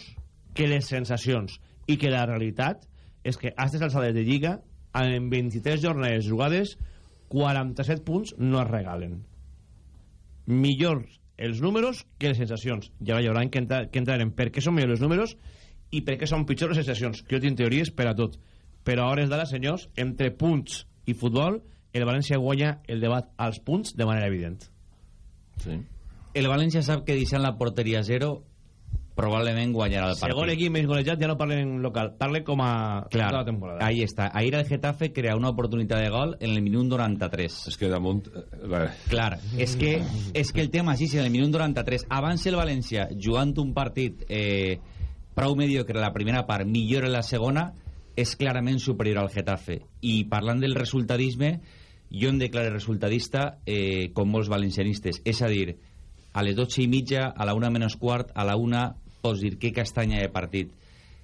que les sensacions. I que la realitat és que a aquestes alçades de Lliga en 23 jornades jugades 47 punts no es regalen. Millors els números que les sensacions. I ara hi haurà que, entrar, que entrar en per què són millors els números i per què són pitjors les sensacions que jo tinc teories per a tot. Però a hores d'ara senyors entre punts i futbol el València guanya el debat als punts de manera evident. Sí. el València sap que deixant la porteria a zero probablement guanyarà el partit. Segon equip més golejat ja no parlen en local, parlen com a Clar, tota la temporada. ahí està. Ahir el Getafe crea una oportunitat de gol en el minut 93. És que damunt... Eh, Clar, és que, és que el tema sí, sí, en el minut 93. Abans el València, jugant un partit eh, prou mediocre la primera part, millor en la segona, és clarament superior al Getafe. I parlant del resultadisme, jo em declaro resultadista eh, com molts valencianistes. És a dir, a les 12 i mitja, a la 1 menys quart, a la 1 pots dir que castanya de partit.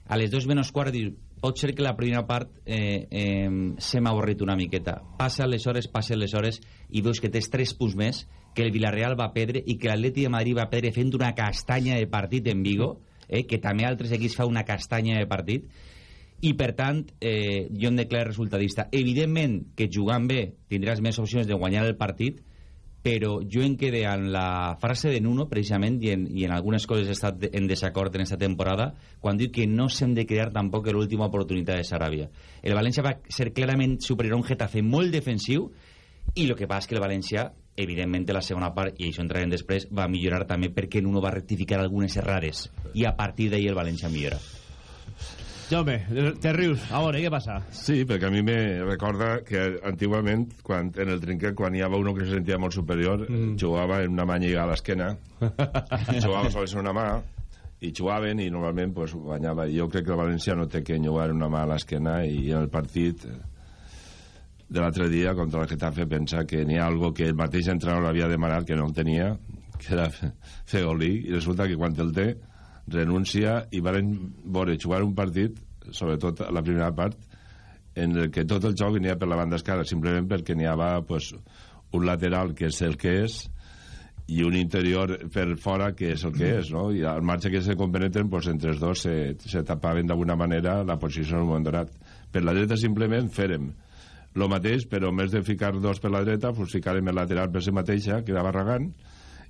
A les 2 menys quart dir pot ser que la primera part eh, eh, se m'ha avorrit una miqueta. Passa les hores, passa les hores i veus que tens 3 punts més que el Villarreal va perdre i que l'Atleti de Madrid va perdre fent una castanya de partit en Vigo, eh, que també altres equips fa una castanya de partit i per tant eh, jo em declaro resultadista evidentment que jugant bé tindràs més opcions de guanyar el partit però jo em quedé en la frase de Nuno precisament i en, i en algunes coses he estat en desacord en esta temporada quan diu que no s'hem de crear tampoc l'última oportunitat de Saràbia el València va ser clarament superior a un Getafe molt defensiu i el que passa és que el València evidentment la segona part, i això entrarem després va millorar també perquè Nuno va rectificar algunes errades. I a partir d'ahir el València millora Jaume, te rius. A veure, què passa? Sí, perquè a mi me recorda que antigament, quan, en el trinquet, quan hi havia uno que se sentia molt superior, mm. jugava en una manyiga a l'esquena, jugava sols en una mà, i jugaven i normalment pues, guanyava. Jo crec que el València no té que jugar una mà a l'esquena i en el partit de l'altre dia contra el Getafe pensa que n'hi ha algo que el mateix entrenador havia demanat que no el tenia, que era fer golí, i resulta que quan el té renuncia i van veure jugar un partit, sobretot a la primera part, en el que tot el joc venia per la banda esquerra, simplement perquè n'hi havia pues, un lateral que és el que és i un interior per fora que és el que és, no? I al marge que se compenetren, pues, entre els dos se, se tapaven d'alguna manera la posició en un moment donat. Per la dreta simplement fèrem el mateix, però més de ficar dos per la dreta, pues, ficarem el lateral per si mateixa, que era Barragán,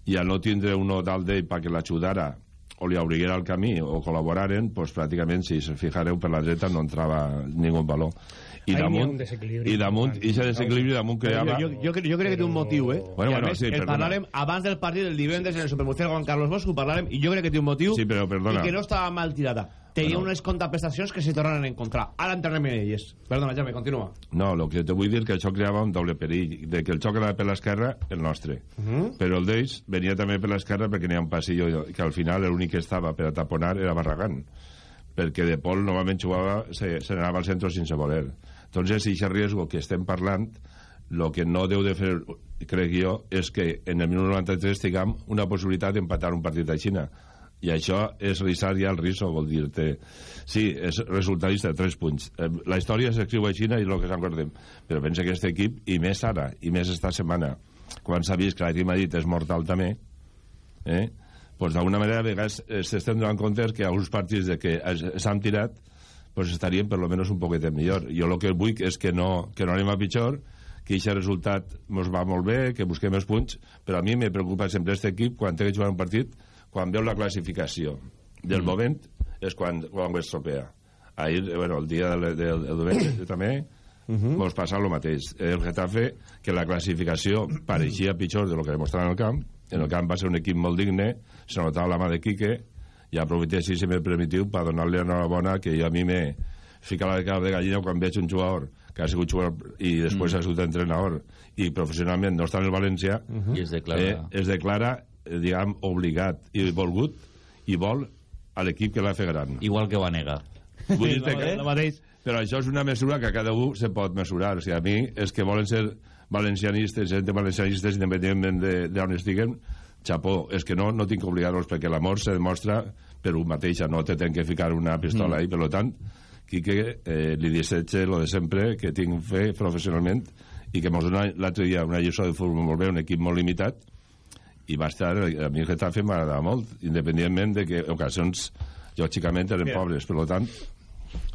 i al no tindre uno dalt d'ell perquè l'ajudara o li obriguera el camí o col·laboraren, pues, pràcticament, si se fijareu per la dreta, no entrava ningú valor. I Ahí damunt, un desequilibri i damunt, i aquest desequilibri damunt creava... Jo, jo, jo, jo crec que té un motiu, eh? Bueno, I bueno, més, sí, el perdona. parlàrem abans del partit del divendres en el Supermuseu Juan Carlos Bosch, ho parlàrem, i jo crec que té un motiu Sí, però perdona. i que no estava mal tirada. Tenia Bueno. unes contraprestacions que se tornaran a encontrar. Ara entrarem en elles. Perdona, Jaume, continua. No, el que te vull dir que això creava un doble perill, de que el xoc era per l'esquerra, el nostre. Uh -huh. Però el d'ells venia també per l'esquerra perquè n'hi ha un passillo que al final l'únic que estava per a taponar era Barragán perquè De Pol normalment jugava se, se n'anava al centre sense voler entonces si aquest riesgo que estem parlant. El que no deu de fer crec jo és que en el minut 93 tinguem una possibilitat d'empatar un partit a Xina. I això és risar ja el riso vol dir-te. Sí, és resultadista, 3 punts. Eh, la història s'escriu a Xina i és el que s'acordem però pensa que aquest equip, i més ara i més esta setmana, quan s'ha vist que l'equip Madrid és mortal també eh? pues d'alguna manera a vegades eh, s'estem donant compte que alguns partits de que s'han tirat pues estarien per lo menos un poquet millor jo el que vull és que no, que no anem a pitjor que aquest resultat ens va molt bé que busquem els punts però a mi me preocupa sempre aquest equip quan té que jugar un partit quan veu la classificació del Mm. moment és quan, quan ho estropea ahir, bueno, el dia del, del, del diumenge també mos passa el mateix. El Getafe, que la classificació pareixia pitjor de lo que demostrava en el camp, en el camp va ser un equip molt digne, se notava la mà de Quique, i aprofité així, si me permitiu, per donar-li enhorabona que a mi me fica la de cap de gallina quan veig un jugador que ha sigut jugador i després Mm. ha sigut entrenador i professionalment no està en el València I es declara- eh, es declara eh, diguem, obligat i volgut i vol a l'equip que l'ha fet gran Igual que va negar. Vull dir-te que, El mateix. però això és una mesura que cada un se pot mesurar. O sigui, a mi és que volen ser valencianistes, gent de valencianistes, independentment de- d'on estiguen, xapó, és que no, no tinc que obligar-los perquè l'amor se demostra per un mateixa, no te tenen que ficar una pistola Mm. ahí, per tant, Quique, eh, li desetge lo de sempre, que tinc fe professionalment i que mos dona l'altre dia una lliçó de futbol molt bé, un equip molt limitat, i va estar, a mi el Getafe m'agradava molt, independentment de que ocasions, lògicament, eren Mira. pobres, per tant,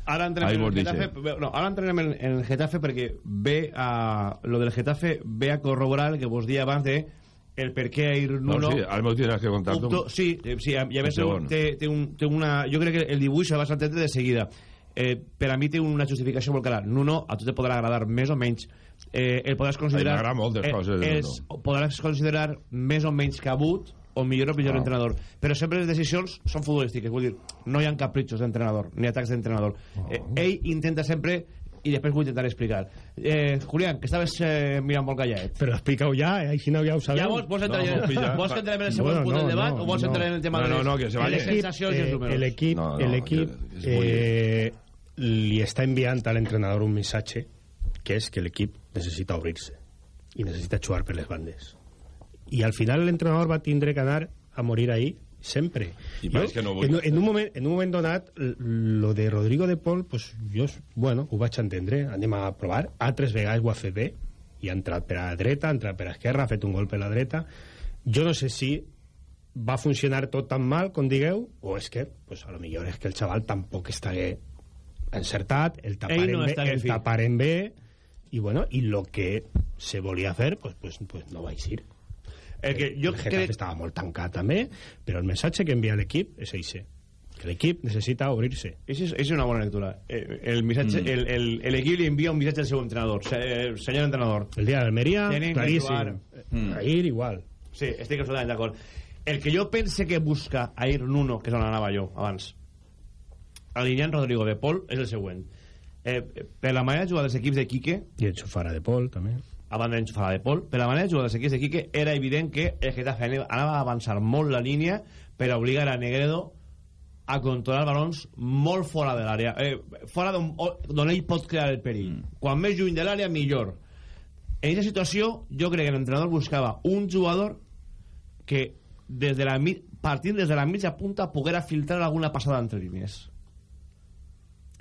Ara entrenem en el Getafe, dice. no, ara entrenem en, en el Getafe perquè ve a, lo del Getafe ve a corroborar el que vos dia abans de el per què a ir No, Nuno sí, ara m'ho tindràs que contar tu. Sí, eh, sí, i a més té, segon. té, té, un, té una... Jo crec que el dibuix se va entendre de seguida. Eh, per a mi té una justificació molt clara. Nuno a tu te podrà agradar més o menys. Eh, el podràs considerar... m'agrada moltes coses de és, podràs considerar més o menys cabut o millor o pitjor Ah. entrenador. Però sempre les decisions són futbolístiques. Vull dir, no hi ha capritxos d'entrenador, ni atacs d'entrenador. Eh, ell intenta sempre i després ho intentaré explicar. Eh, Julián, que estaves eh, mirant molt callat. Però explica-ho ja, eh? així no ja ho sabeu. Ja vols, vols entrar, No, vols que entrem en el següent Bueno, punt del no, debat no, o vols no. entrar en el tema No, de no, les, no, que se vaya. les sensacions i els eh, números? l'equip No, no, l'equip eh, li està enviant a l'entrenador un missatge que és que l'equip necessita obrir-se i necessita jugar per les bandes i al final l'entrenador va tindre que anar a morir ahí sempre. I pareix que no vull. en, en, un moment, en un moment donat lo de Rodrigo de Pol pues, jo, bueno, ho vaig entendre. Anem a provar, altres vegades ho ha fet bé. I ha entrat per a la dreta, ha entrat per a esquerra ha fet un gol per la dreta. Jo no sé si va funcionar tot tan mal com digueu o és que pues, a lo millor és que el xaval tampoc estigué encertat el taparen, no bé, el taparen bé i bueno, i lo que se volia fer pues, pues, pues no va eixir El que jo el Getafe crec... estava molt tancat també però el missatge que envia l'equip és eixe que l'equip necessita obrir-se es una buena lectura. Eh, El, missatge, Mm. el, el, el equipo le envía un mensaje al segundo entrenador. Se- eh, señor entrenador. el dia d'Almeria, claríssim jugar. mm. a ir igual Sí, estic absolutament d'acord. El que jo pense que busca a ir Nuno, que és on anava jo abans, alineant Rodrigo de Pol, és el següent. Eh, per la manera de jugar dels equips de Quique, i enxufar a De Pol també a banda d'enxufar de Pol, per la manera de jugar dels equips de Quique, era evident que el Getafe anava a avançar molt la línia per a obligar a Negredo a controlar balons molt fora de l'àrea, eh, fora d'on ell pot crear el perill. Mm. Quan més lluny de l'àrea, millor. En aquesta situació, jo crec que l'entrenador buscava un jugador que des de la, partint des de la mitja punta poguera filtrar alguna passada entre línies.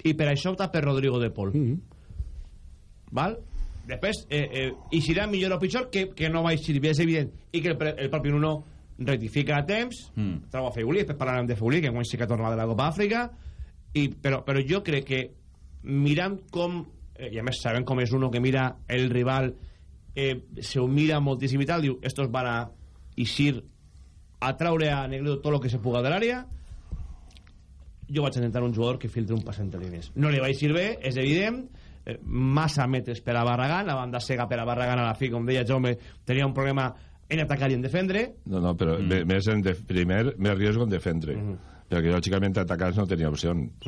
I per això opta per Rodrigo de Pol. mm. Val? Després, eh, eh, i serà millor o pitjor que, que no va eixir bé, és evident. I que el, el propi Nuno rectifica a temps, Mm. trau a Feulí, després parlarem de Feulí, que guany sí que ha tornat de la Copa Àfrica, i, però, però jo crec que mirant com, eh, i a més sabem com és uno que mira el rival, eh, se ho mira moltíssim i tal, diu, estos van a eixir a traure a Negredo tot el que se puga de l'àrea, jo vaig intentar un jugador que filtre un pas entre línies. No li va eixir bé, és evident, eh, massa metres per a Barragán, la banda cega per a Barragán a la fi, com deia Jaume, tenia un problema en atacar i en defendre, No, no, però mm. més en de, primer, més riesgo en defendre. Mm. Perquè, lògicament, atacants no tenia opcions.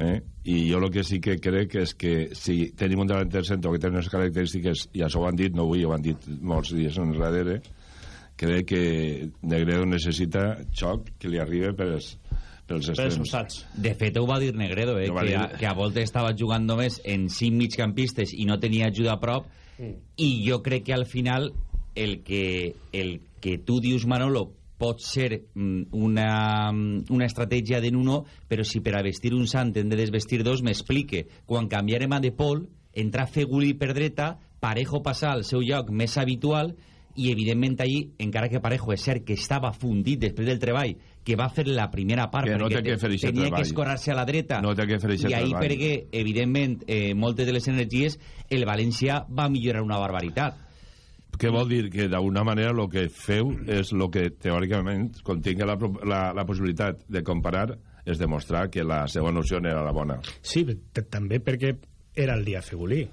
Eh? I jo el que sí que crec és que si tenim un delanter centre que té unes característiques, i això ho han dit, no avui, ho han dit molts dies enrere, crec que Negredo necessita xoc que li arribi per pels extrems. De fet, ho va dir Negredo, eh, que, dir. a, que a voltes estava jugant només en cinc migcampistes i no tenia ajuda a prop, i jo crec que al final el que, el que tu dius, Manolo, pot ser mm, una, mm, una estratègia de Nuno, però si per a vestir un sant hem de desvestir dos, m'explique. Quan canviarem a De Paul, entrar Feguli per dreta, Parejo passar al seu lloc més habitual i evidentment allí, encara que Parejo és cert que estava fundit després del treball que va fer la primera part Que no perquè té que fer tenia treball. que escorrar-se a la dreta No té que fer i ahir treball. perquè evidentment eh, moltes de les energies el València va millorar una barbaritat Què vol dir? Que d'alguna manera el que feu és el que teòricament contingui la, la, la possibilitat de comparar és demostrar que la segona opció era la bona. Sí, també perquè era el dia Fegulí.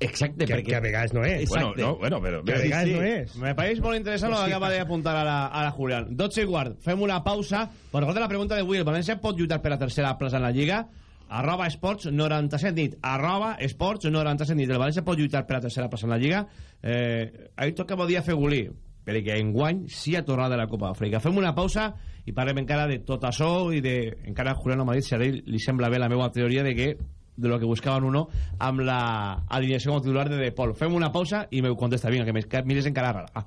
Exacte, que, perquè... que a vegades no és. Bueno, no, bueno, però... Que a vegades no és. Me pareix molt interessant el que acaba d'apuntar ara, ara Julián. 12 i quart, fem una pausa. Per recordar la pregunta d'avui, el València pot lluitar per la tercera plaça en la Lliga? Arroba esports 97 nit. Arroba esports 97 nit. El València pot lluitar per la tercera plaça en la Lliga? Eh, ahir tocava dia fer gulí, perquè enguany sí ha tornat de la Copa d'Àfrica. Fem una pausa i parlem encara de tot això i de... Encara a Julián Madrid, si a ell li sembla bé la meva teoria de que de lo que buscaven uno amb la alineació titular de De Paul. Fem una pausa i me contesta, vinga, que me mires encara rara. Ah.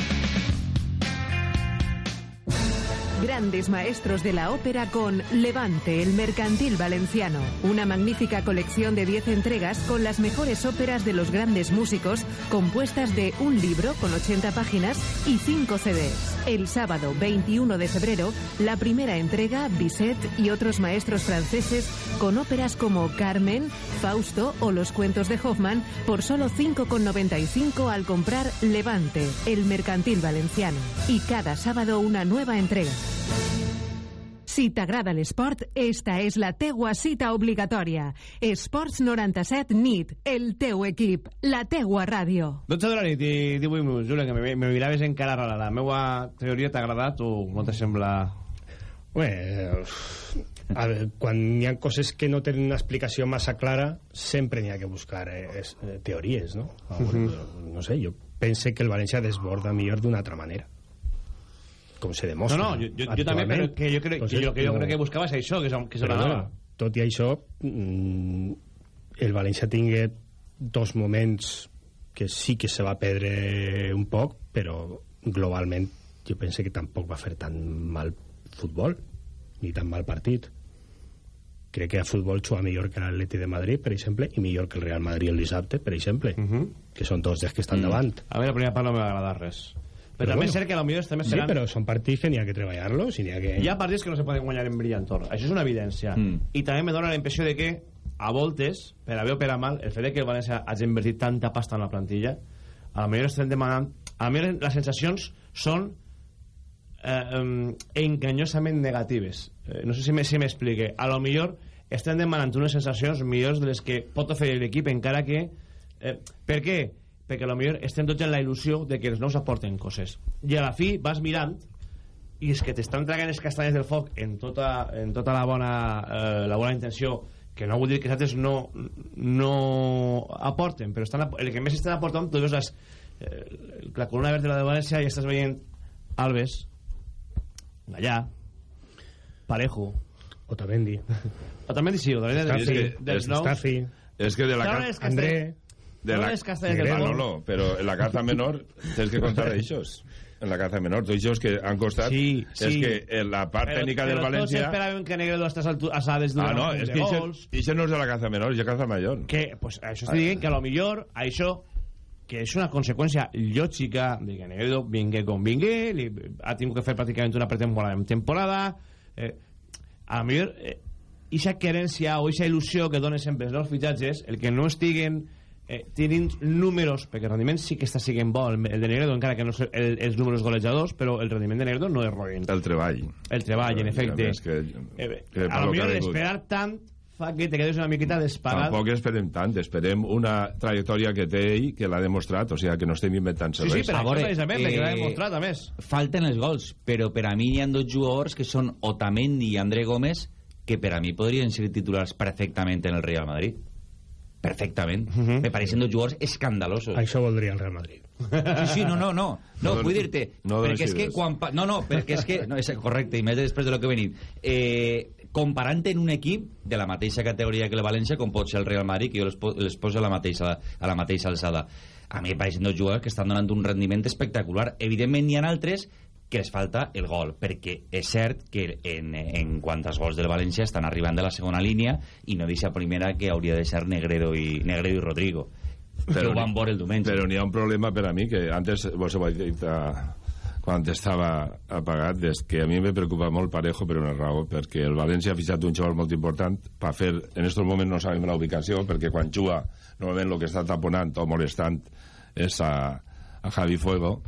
Grandes maestros de la ópera con Levante, el mercantil valenciano. Una magnífica colección de 10 entregas con las mejores óperas de los grandes músicos, compuestas de un libro con 80 páginas y 5 CDs. El sábado 21 de febrero, la primera entrega, Bizet y otros maestros franceses con óperas como Carmen, Fausto o los cuentos de Hoffman por solo 5,95 al comprar Levante, el mercantil valenciano. Y cada sábado una nueva entrega. Si t'agrada l'esport, esta és la teua cita obligatòria. Esports 97 NIT, el teu equip, la teua ràdio. 12 de la nit i 18 minuts. Julià, que me, me miraves encara rara. La meva teoria t'ha agradat o no te sembla... Bé, a veure, quan hi ha coses que no tenen una explicació massa clara, sempre n'hi ha que buscar eh, es, eh, teories, no? Uh -huh. No sé, jo pense que el València desborda millor d'una altra manera com se demostra. No, no, jo, jo, jo també, però que jo, crec, pues que, jo, que jo crec que buscava és això, que, és, que se bueno, tot i això, mm, el València tingué dos moments que sí que se va perdre un poc, però globalment jo penso que tampoc va fer tan mal futbol, ni tan mal partit. Crec que a futbol juga millor que l'Atleti de Madrid, per exemple, i millor que el Real Madrid el dissabte, per exemple, uh -huh. que són dos dels que estan mm. davant. A mi la primera part no m'ha agradat res. Però, però també bueno, és cert que potser també seran... Sí, però són partits que n'hi ha que treballar-los i n'hi ha que... Hi ha partits que no se poden guanyar en brillantor. Això és una evidència. Mm. I també me dona la impressió de que, a voltes, per a bé o per a mal, el fet de que el València hagi invertit tanta pasta en la plantilla, a lo millor estem demanant... A lo millor les sensacions són eh, enganyosament negatives. Eh, no sé si m'explique. A lo millor estem demanant unes sensacions millors de les que pot oferir l'equip, encara que... Eh, per què? Perquè potser estem tots en la il·lusió de que els nous aporten coses. I a la fi vas mirant i és que t'estan tragant les castanyes del foc en tota, en tota la, bona, eh, la bona intenció que no vull dir que els altres no, no aporten però estan, el que més estan aportant tu veus les, eh, la columna vertebral de València i estàs veient Alves Gallà Parejo. Otamendi. Otamendi sí, Otamendi dels nous. Stafi és que de la André. de no la... les castanyes del no, no, però en la caza menor tens que contar d'aixòs en la caza menor, ells que han costat sí, sí. és que en la part però, tècnica del València però tots esperaven que Negredo estàs alçades ah, no, és que això no és de la caza menor, és de caza major que, pues, això estic dient que a lo millor això que és una conseqüència lògica de que Negredo vingué com vingué li, ha tingut que fer pràcticament una pretemporada en temporada eh, a lo millor eh, ixa querència o ixa il·lusió que donen sempre els nous fitxatges el que no estiguen eh, tenen números, perquè el rendiment sí que està siguent bo, el, el de Negredo, encara que no són el, els números golejadors, però el rendiment de Negredo no és roïn. El treball. El treball, en efecte. Que, eh, a lo millor l'esperar tant fa que te quedes una miqueta despagat. Tampoc esperem tant, esperem una trajectòria que té ell, que l'ha demostrat, o sigui, que no estem inventant-se Sí, sí, res. per A veure, precisament, perquè l'ha eh, demostrat, a més. Falten els gols, però per a mi hi ha dos jugadors que són Otamendi i André Gómez que per a mi podrien ser titulars perfectament en el Real Madrid. Perfectament. Me pareixen dos jugadors escandalosos. Això voldria el Real Madrid. Sí, sí, no, no, no. No, No vull dir-te, no perquè és que quan... pa- No, no, perquè és que... No, és correcte, i més després de lo que he venit. Eh, comparant en un equip de la mateixa categoria que el València, com pot ser el Real Madrid, que jo les, po- les poso a la, mateixa, a la mateixa alçada. A mi em pareixen dos jugadors que estan donant un rendiment espectacular. Evidentment, n'hi ha altres que les falta el gol, perquè és cert que en, en quant als gols del València estan arribant de la segona línia i no deixa primera que hauria de ser Negredo i, Negredo i Rodrigo. que ho van veure el diumenge. Però n'hi ha un problema per a mi, que antes vos ho vaig dir a, quan estava apagat, és que a mi me preocupa molt Parejo per una raó, perquè el València ha fixat un jugador molt important per fer, en aquest moment no sabem la ubicació, perquè quan juga, normalment el que està taponant o molestant és a, a Javi Fuego,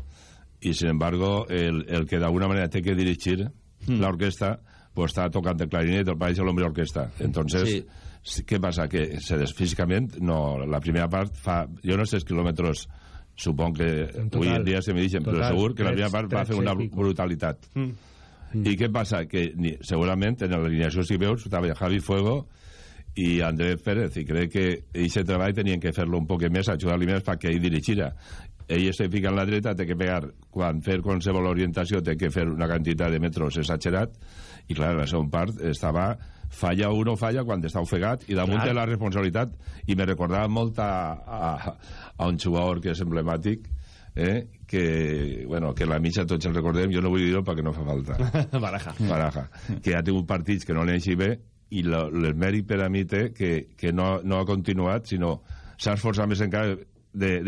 i sin embargo, el, el que d'alguna manera té que dirigir Hmm. la orquesta, pues está tocando el clarinete, el país el hombre orquesta. Entonces, Sí. sí, ¿qué pasa? Que se des, físicament, no, la primera part fa, jo no sé els quilòmetres, suponc que En avui en total. dia se me dicen, però Total, segur que la primera part va fer una i pico. brutalitat. I què passa? Que ni, segurament en l'alineació si veus estava Javi Fuego i Andrés Pérez i crec que aquest treball tenien que fer-lo un poc més, ajudar-li més perquè ell dirigira ell se fica en la dreta, té que pegar. Quan fer qualsevol orientació té que fer una quantitat de metros exagerat. I clar, la segona part estava falla o no falla quan està ofegat i damunt Clar. de la responsabilitat. I me recordava molt a, a, a un jugador que és emblemàtic eh, que, bueno, que la mitja tots el recordem, jo no vull dir-ho perquè no fa falta. Baraja. Baraja, que ha tingut partits que no l'han així bé i lo, el mèrit per a mi té que, que no, no ha continuat, sinó s'ha esforçat més encara de-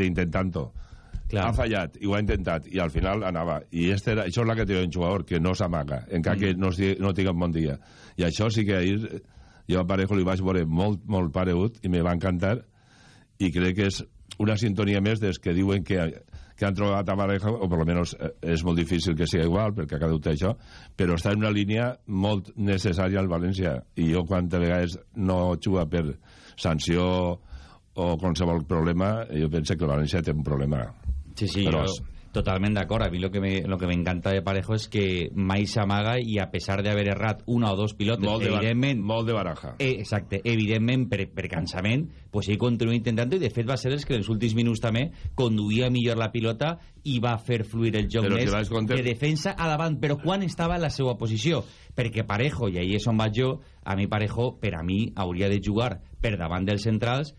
d'intentant-ho. Ha fallat i ho ha intentat i al final anava. I este era, això és la que té un jugador, que no s'amaga, encara que no, estigui- no tingui un bon dia. I això sí que ahir jo a Parejo li vaig veure molt, molt paregut i me va encantar i crec que és una sintonia més des que diuen que, que han trobat a Parejo, o per almenys eh, és molt difícil que sigui igual, perquè ha caducat això, però està en una línia molt necessària al València, i jo quantes vegades no juga per sanció o qualsevol problema, jo penso que el València té un problema. Sí, sí, Però yo totalmente de acuerdo. A mí lo que me, lo que me encanta de Parejo es que mai s'amaga i a pesar de haver errat una o dos pilotes, Molt de, bar- evidentment... molt de baraja. Eh, exacte, evidentment per, per cansament pues ell continua intentant i de fet va ser els que en els últims minuts també conduïa millor la pilota i va fer fluir el joc Però més compte- de defensa a davant, però quan estava en la seva posició perquè Parejo, i ahí és on vaig jo a mi Parejo, per a mi hauria de jugar per davant dels centrals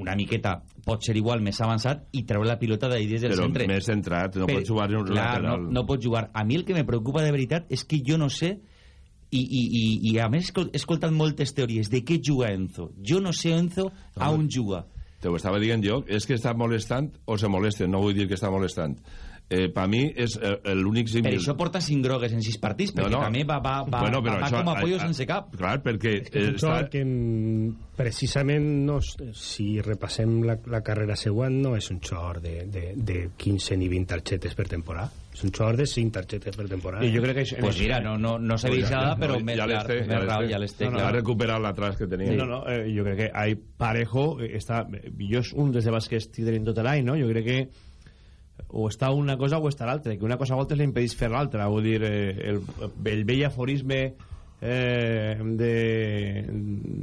una miqueta, pot ser igual més avançat i treure la pilota d'ahí des del Però centre més centrat, no pot jugar en un clar, lateral. No, no pot jugar. A mi el que me preocupa de veritat és que jo no sé i, i, i, i a més he escoltat moltes teories de què juga Enzo. Jo no sé Enzo a on juga. Te ho estava dient jo, és que està molestant o se molesta, no vull dir que està molestant. Eh, per mi és eh, l'únic Per símil... això porta cinc grogues en sis partits, perquè també va, va, va, Bueno, va, va això- com a pollo sense cap. Clar, perquè És que un està... que precisament no, si repassem la, la carrera següent no és un jugador de, de, de 15 ni 20 targetes per temporada és un jugador de 5 targetes per temporada I jo crec que això- Pues mira, no, no, no s'ha vist nada, però no, més ja les clar, té, ja les raó, té. ja les té, No, no, ha recuperat l'atrás que tenia. No, no, eh, jo crec que hay Parejo eh, està... Jo és un dels debats que estic tenint tot l'any, no? Jo crec que o està una cosa o està l'altra, que una cosa a voltes li impedeix fer l'altra, vull dir, eh, el, el vell aforisme eh, de,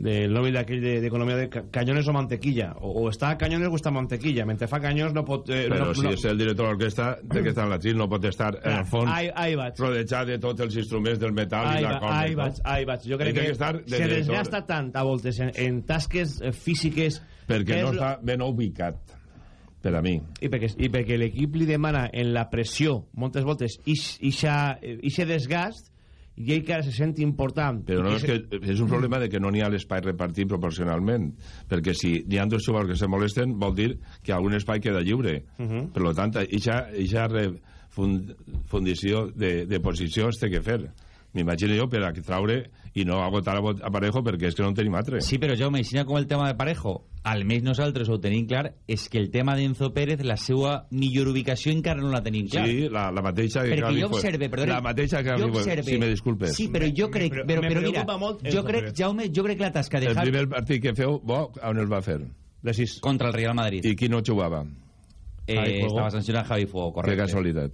del nòvil d'aquell de- d'economia de, ca- canyones o mantequilla, o, o està canyones o està mantequilla, mentre fa canyons no pot... Eh, Però no, si no, és el director de l'orquestra, té que estar en l'atril, no pot estar en el fons Ai, ai vaig. rodejat de tots els instruments del metal Ai, i la corda. tot. vaig, ai, vaig. Jo crec que, que estar de se director. desgasta tant a voltes en, en tasques eh, físiques Perquè no és està ben ubicat, per a mi. i perquè, i perquè l'equip li demana en la pressió moltes voltes ixe desgast i ell que se sent important Però no és que és un problema de que no n'hi ha l'espai repartit proporcionalment, perquè si n'hi ha dos jugadors que se molesten, vol dir que algun espai queda lliure. Uh -huh. Per tant, eixa refund, fundició de, de posicions té que fer. M'imagino jo per a traure i no agotar a, a Parejo perquè és que no en tenim altre. Sí, però Jaume, així com el tema de Parejo, almenys nosaltres ho tenim clar, és que el tema d'Enzo Pérez, la seva millor ubicació encara no la tenim clar. Sí, la, la mateixa que Perquè Gavi jo fue- observe, perdona, La mateixa que jo Gavi fue- observe- si me disculpes. Sí, però jo crec, Però- però, mira, molt jo crec. Jaume, jo crec que la tasca de El Javi primer partit que feu, bo, on el va fer? De sis. contra el Real Madrid, I qui no jugava? eh, estava sancionat Javi Fuego, Que correcte. casualitat.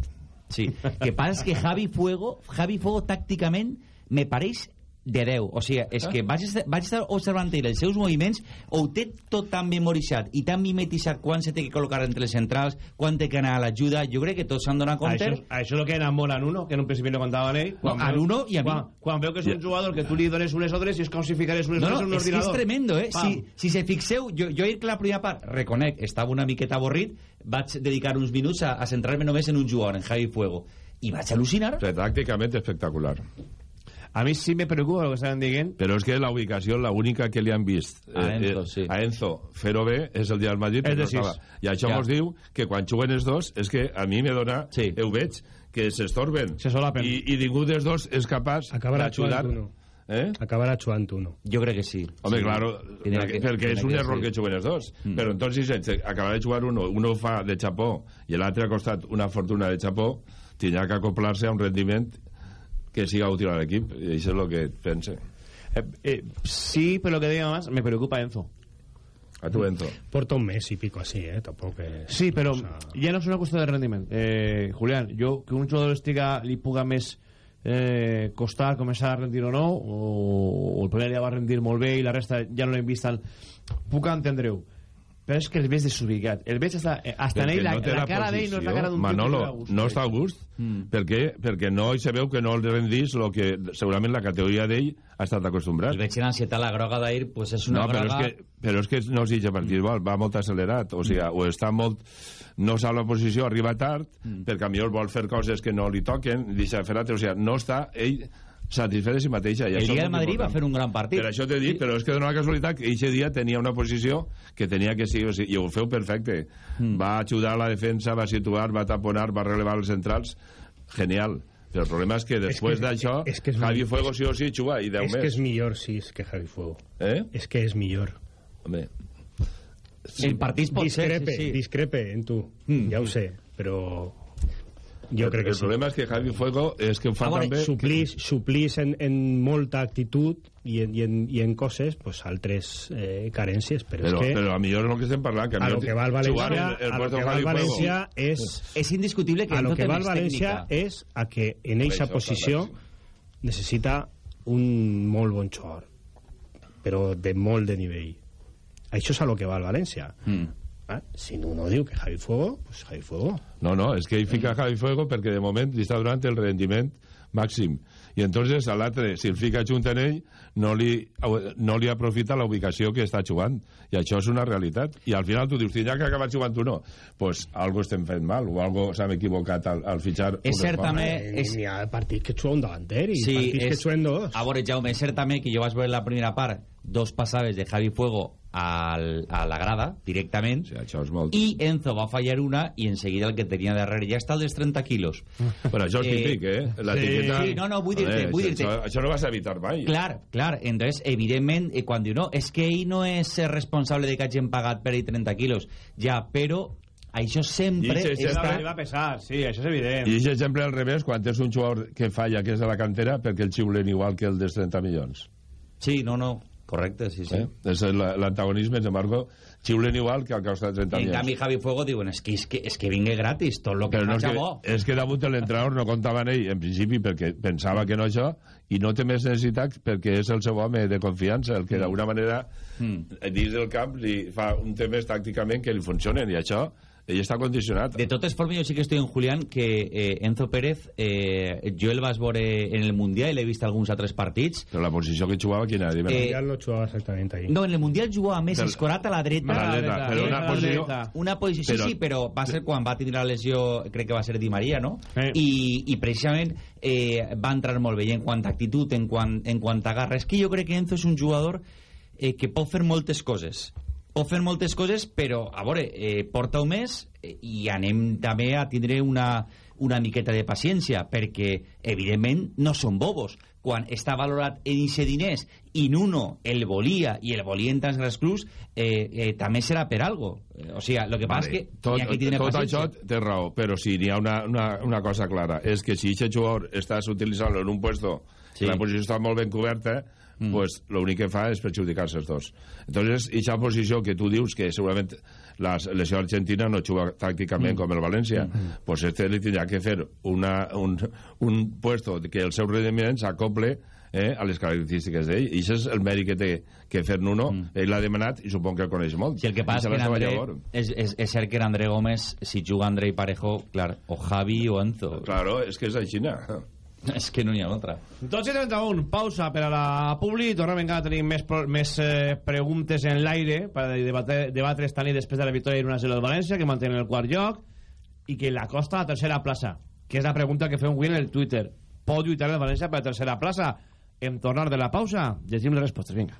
Sí, que passa que Javi Fuego, Javi Fuego tàcticament me pareix de 10. O sigui, és que vaig, estar- vaig estar observant ell els seus moviments, ho té tot tan memoritzat i tan mimetitzat quan se té que col·locar entre les centrals, quan té que anar a l'ajuda. Jo crec que tots s'han donat compte... Això, això és el que enamora a Nuno, que en un principi no contava ell. No, a Nuno i a mi. Quan, quan veu que és un jugador que tu li dones unes ordres i és com si ficares unes No, ordres no, en un és que és ordinador. tremendo, eh? Pam. Si, si se fixeu, jo, jo ahir que la primera part, reconec, estava una miqueta avorrit, vaig dedicar uns minuts a, a centrar-me només en un jugador, en Javi Fuego, i vaig al·lucinar. Però tàcticament espectacular. A mi sí me preocupa el que estaven dient. Però és que la ubicació, la única que li han vist eh, A Enzo, sí. a Enzo fer-ho bé és el dia del Madrid. És però de no. I això Ja. mos diu que quan juguen els dos és que a mi me dona, Sí. ho veig, que s'estorben. Se solapen. I, I ningú dels dos és capaç d'ajudar. Eh? Acabarà jugant uno. Jo crec que sí. Home, sí. claro, Tindrà perquè, que- perquè és un que error ser. que juguen els dos. Mm. Però en tots sis anys acabarà de jugar uno, uno fa de xapó i l'altre ha costat una fortuna de xapó, tindrà que acoplar-se a un rendiment que siga útil a l'equip. I això és el que pense. Eh, eh, sí, però el que deia abans, me preocupa Enzo. A tu, Enzo. Porta un mes y pico así, ¿eh? Tampoco es... Sí, però o sea, ja no és una qüestió de rendiment. Eh, Julián, jo que un jugador estiga, li puga més eh, costar començar a rendir o no, o, o el primer ja va rendir molt bé i la resta ja no l'hem vist tant, puc entendre-ho. Però és que el veig desubicat. El veig hasta, eh, hasta en Perquè ell, la, no té la cara d'ell no és la cara d'un tio que Manolo, no està a gust. Mm. Per què? Perquè no se veu que no li rendís el que segurament la categoria d'ell ha estat acostumbrat. El veig en ansietat la groga d'ahir, pues és una No, però és, groga... que, però és que no és a partir igual, va molt accelerat, o sigui, o està molt... No sap la posició, arriba tard, Mm. perquè a millor vol fer coses que no li toquen, deixa fer altres, o sigui, no està ell satisfet de si mateixa. i El és dia del Madrid va important. fer un gran partit. Per això t'he dit, però és que dona la casualitat que aquest dia tenia una posició que tenia que ser, o sigui, i ho feu perfecte. Mm. Va ajudar la defensa, va situar, va taponar, va relevar els centrals. Genial. Però el problema és que després que- d'això, és que és Javi Fuego sí o sí juga i deu es més. que es mejor, sí, es que Javi Fuego. Eh? Es que es mejor. Home, El partit pot ser, discrepe, sí, sí. discrepe en tu. Mm. Ja ho sé, però jo crec que el sí. problema és que Javi Fuego és que ho fa A veure, també... Suplís, suplís en, en molta actitud i en, i en, i en coses pues, altres eh, carències, però, Però, és que però a millor el que estem parlant. Que a lo millor que va el València, el, el a lo que va el Fuego. València és És indiscutible que a lo que va el València és a que en eixa posició necessita un molt bon xor però de molt de nivell això és a lo que va el València Mm. Ah, si no, no diu que Javi Fuego pues Javi Fuego No, no, és que ell fica Javi Fuego perquè de moment li està donant el rendiment màxim. I entonces a l'altre, si el fica junt en ell, no li, no li aprofita la ubicació que està jugant. I això és una realitat. I al final tu dius, tindrà que acabar jugant tu no. pues algo estem fent mal, o algo s'hem equivocat al, al fitxar... És cert també... És, n'hi ha partits que juga un davanter i sí, partits que és, juguen dos a veure, Jaume, és cert també que jo vaig veure la primera part dos passades de Javi Fuego al, a la grada, directament, Sí, això és molt... i Enzo va fallar una i en seguida el que tenia darrere ja està als 30 quilos. Però això és Eh, típic, eh? La sí, etiqueta... sí, no, no, vull dir-te, vull això- dir-te. Això, això no vas a evitar mai. Clar, clar, entonces, evidentment, eh, quan diu, no, és que ell no és responsable de que hagin pagat per ell 30 quilos, ja, però això sempre I això està... Va pesar, sí, això és evident. I aquest exemple al revés, quan és un jugador que falla, que és de la cantera, perquè el xiulen igual que el dels 30 milions. Sí, no, no, correcte, sí, sí. Eh? És la- l'antagonisme, sin embargo, xiulen igual que el que costa 30 En milions. canvi, Javi Fuego diuen, és que, és que, és que vingue gratis, tot el que Però no faig que, bo. és que damunt l'entrenador no comptava en ell, en principi, perquè pensava que no això, i no té més necessitat perquè és el seu home de confiança, el que d'alguna manera Mm. dins del camp li fa un temes tàcticament que li funcionen, i això ell està condicionat. De totes formes, jo sí que estoy en Julián que eh, Enzo Pérez, eh, jo el vas veure en el Mundial i l'he vist alguns altres partits. Però la posició que jugava, quina? Dime. Eh, ya no jugaba exactamente ahí No, en el Mundial jugava més Però- escorat a la dreta. A la dreta, però una Eh, posició- Una posició, sí, però- sí, però va ser quan va tenir la lesió, crec que va ser Di Maria, no? Eh. I, I precisament eh, va entrar molt bé, i en quant a actitud, en quant, en quant a garra. És que jo crec que Enzo és un jugador eh, que pot fer moltes coses. Pot fer moltes coses, però, a veure, eh, porta un mes eh, i anem també a tindre una, una miqueta de paciència, perquè, evidentment, no són bobos. Quan està valorat en ese diners i Nuno el volia i el volien tants grans clubs, eh, eh, també serà per algo. Eh, O sigui, el que passa Vale, és que tot, que tot paciència. això té raó, però si n'hi ha una, una, una cosa clara, és que si aquest jugador estàs utilitzant-lo en un puesto Sí. sí. la posició està molt ben coberta, mm. pues l'únic que fa és perjudicar-se els dos. Entonces, aquesta posició que tu dius que segurament la selecció argentina no juga tàcticament mm. com el València, mm. pues este li tindrà que fer una, un, un puesto que el seu rendiment s'acople eh, a les característiques d'ell. I això és el mèrit que té que fer Nuno. Mm. Ell l'ha demanat i supon que el coneix molt. Si el que passa que André, és, és, és cert que en André Gómez, si juga André i Parejo, clar, o Javi o Enzo. Claro, és que és així. És que no n'hi ha altra. 12 i 31, pausa per a la Publi. Tornem encara a tenir més, més eh, preguntes en l'aire per debatre, debatre esta nit després de la victòria d'un 0 del València, que mantenen el quart lloc, i que la costa a la tercera plaça, que és la pregunta que fem avui en el Twitter. Pot lluitar el València per la tercera plaça? En tornar de la pausa, llegim les respostes. Vinga.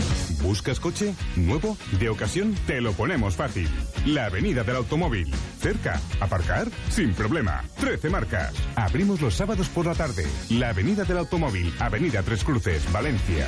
¿Buscas coche? ¿Nuevo? ¿De ocasión? Te lo ponemos fácil. La Avenida del Automóvil. Cerca. ¿Aparcar? Sin problema. 13 marcas. Abrimos los sábados por la tarde. La Avenida del Automóvil. Avenida Tres Cruces, Valencia.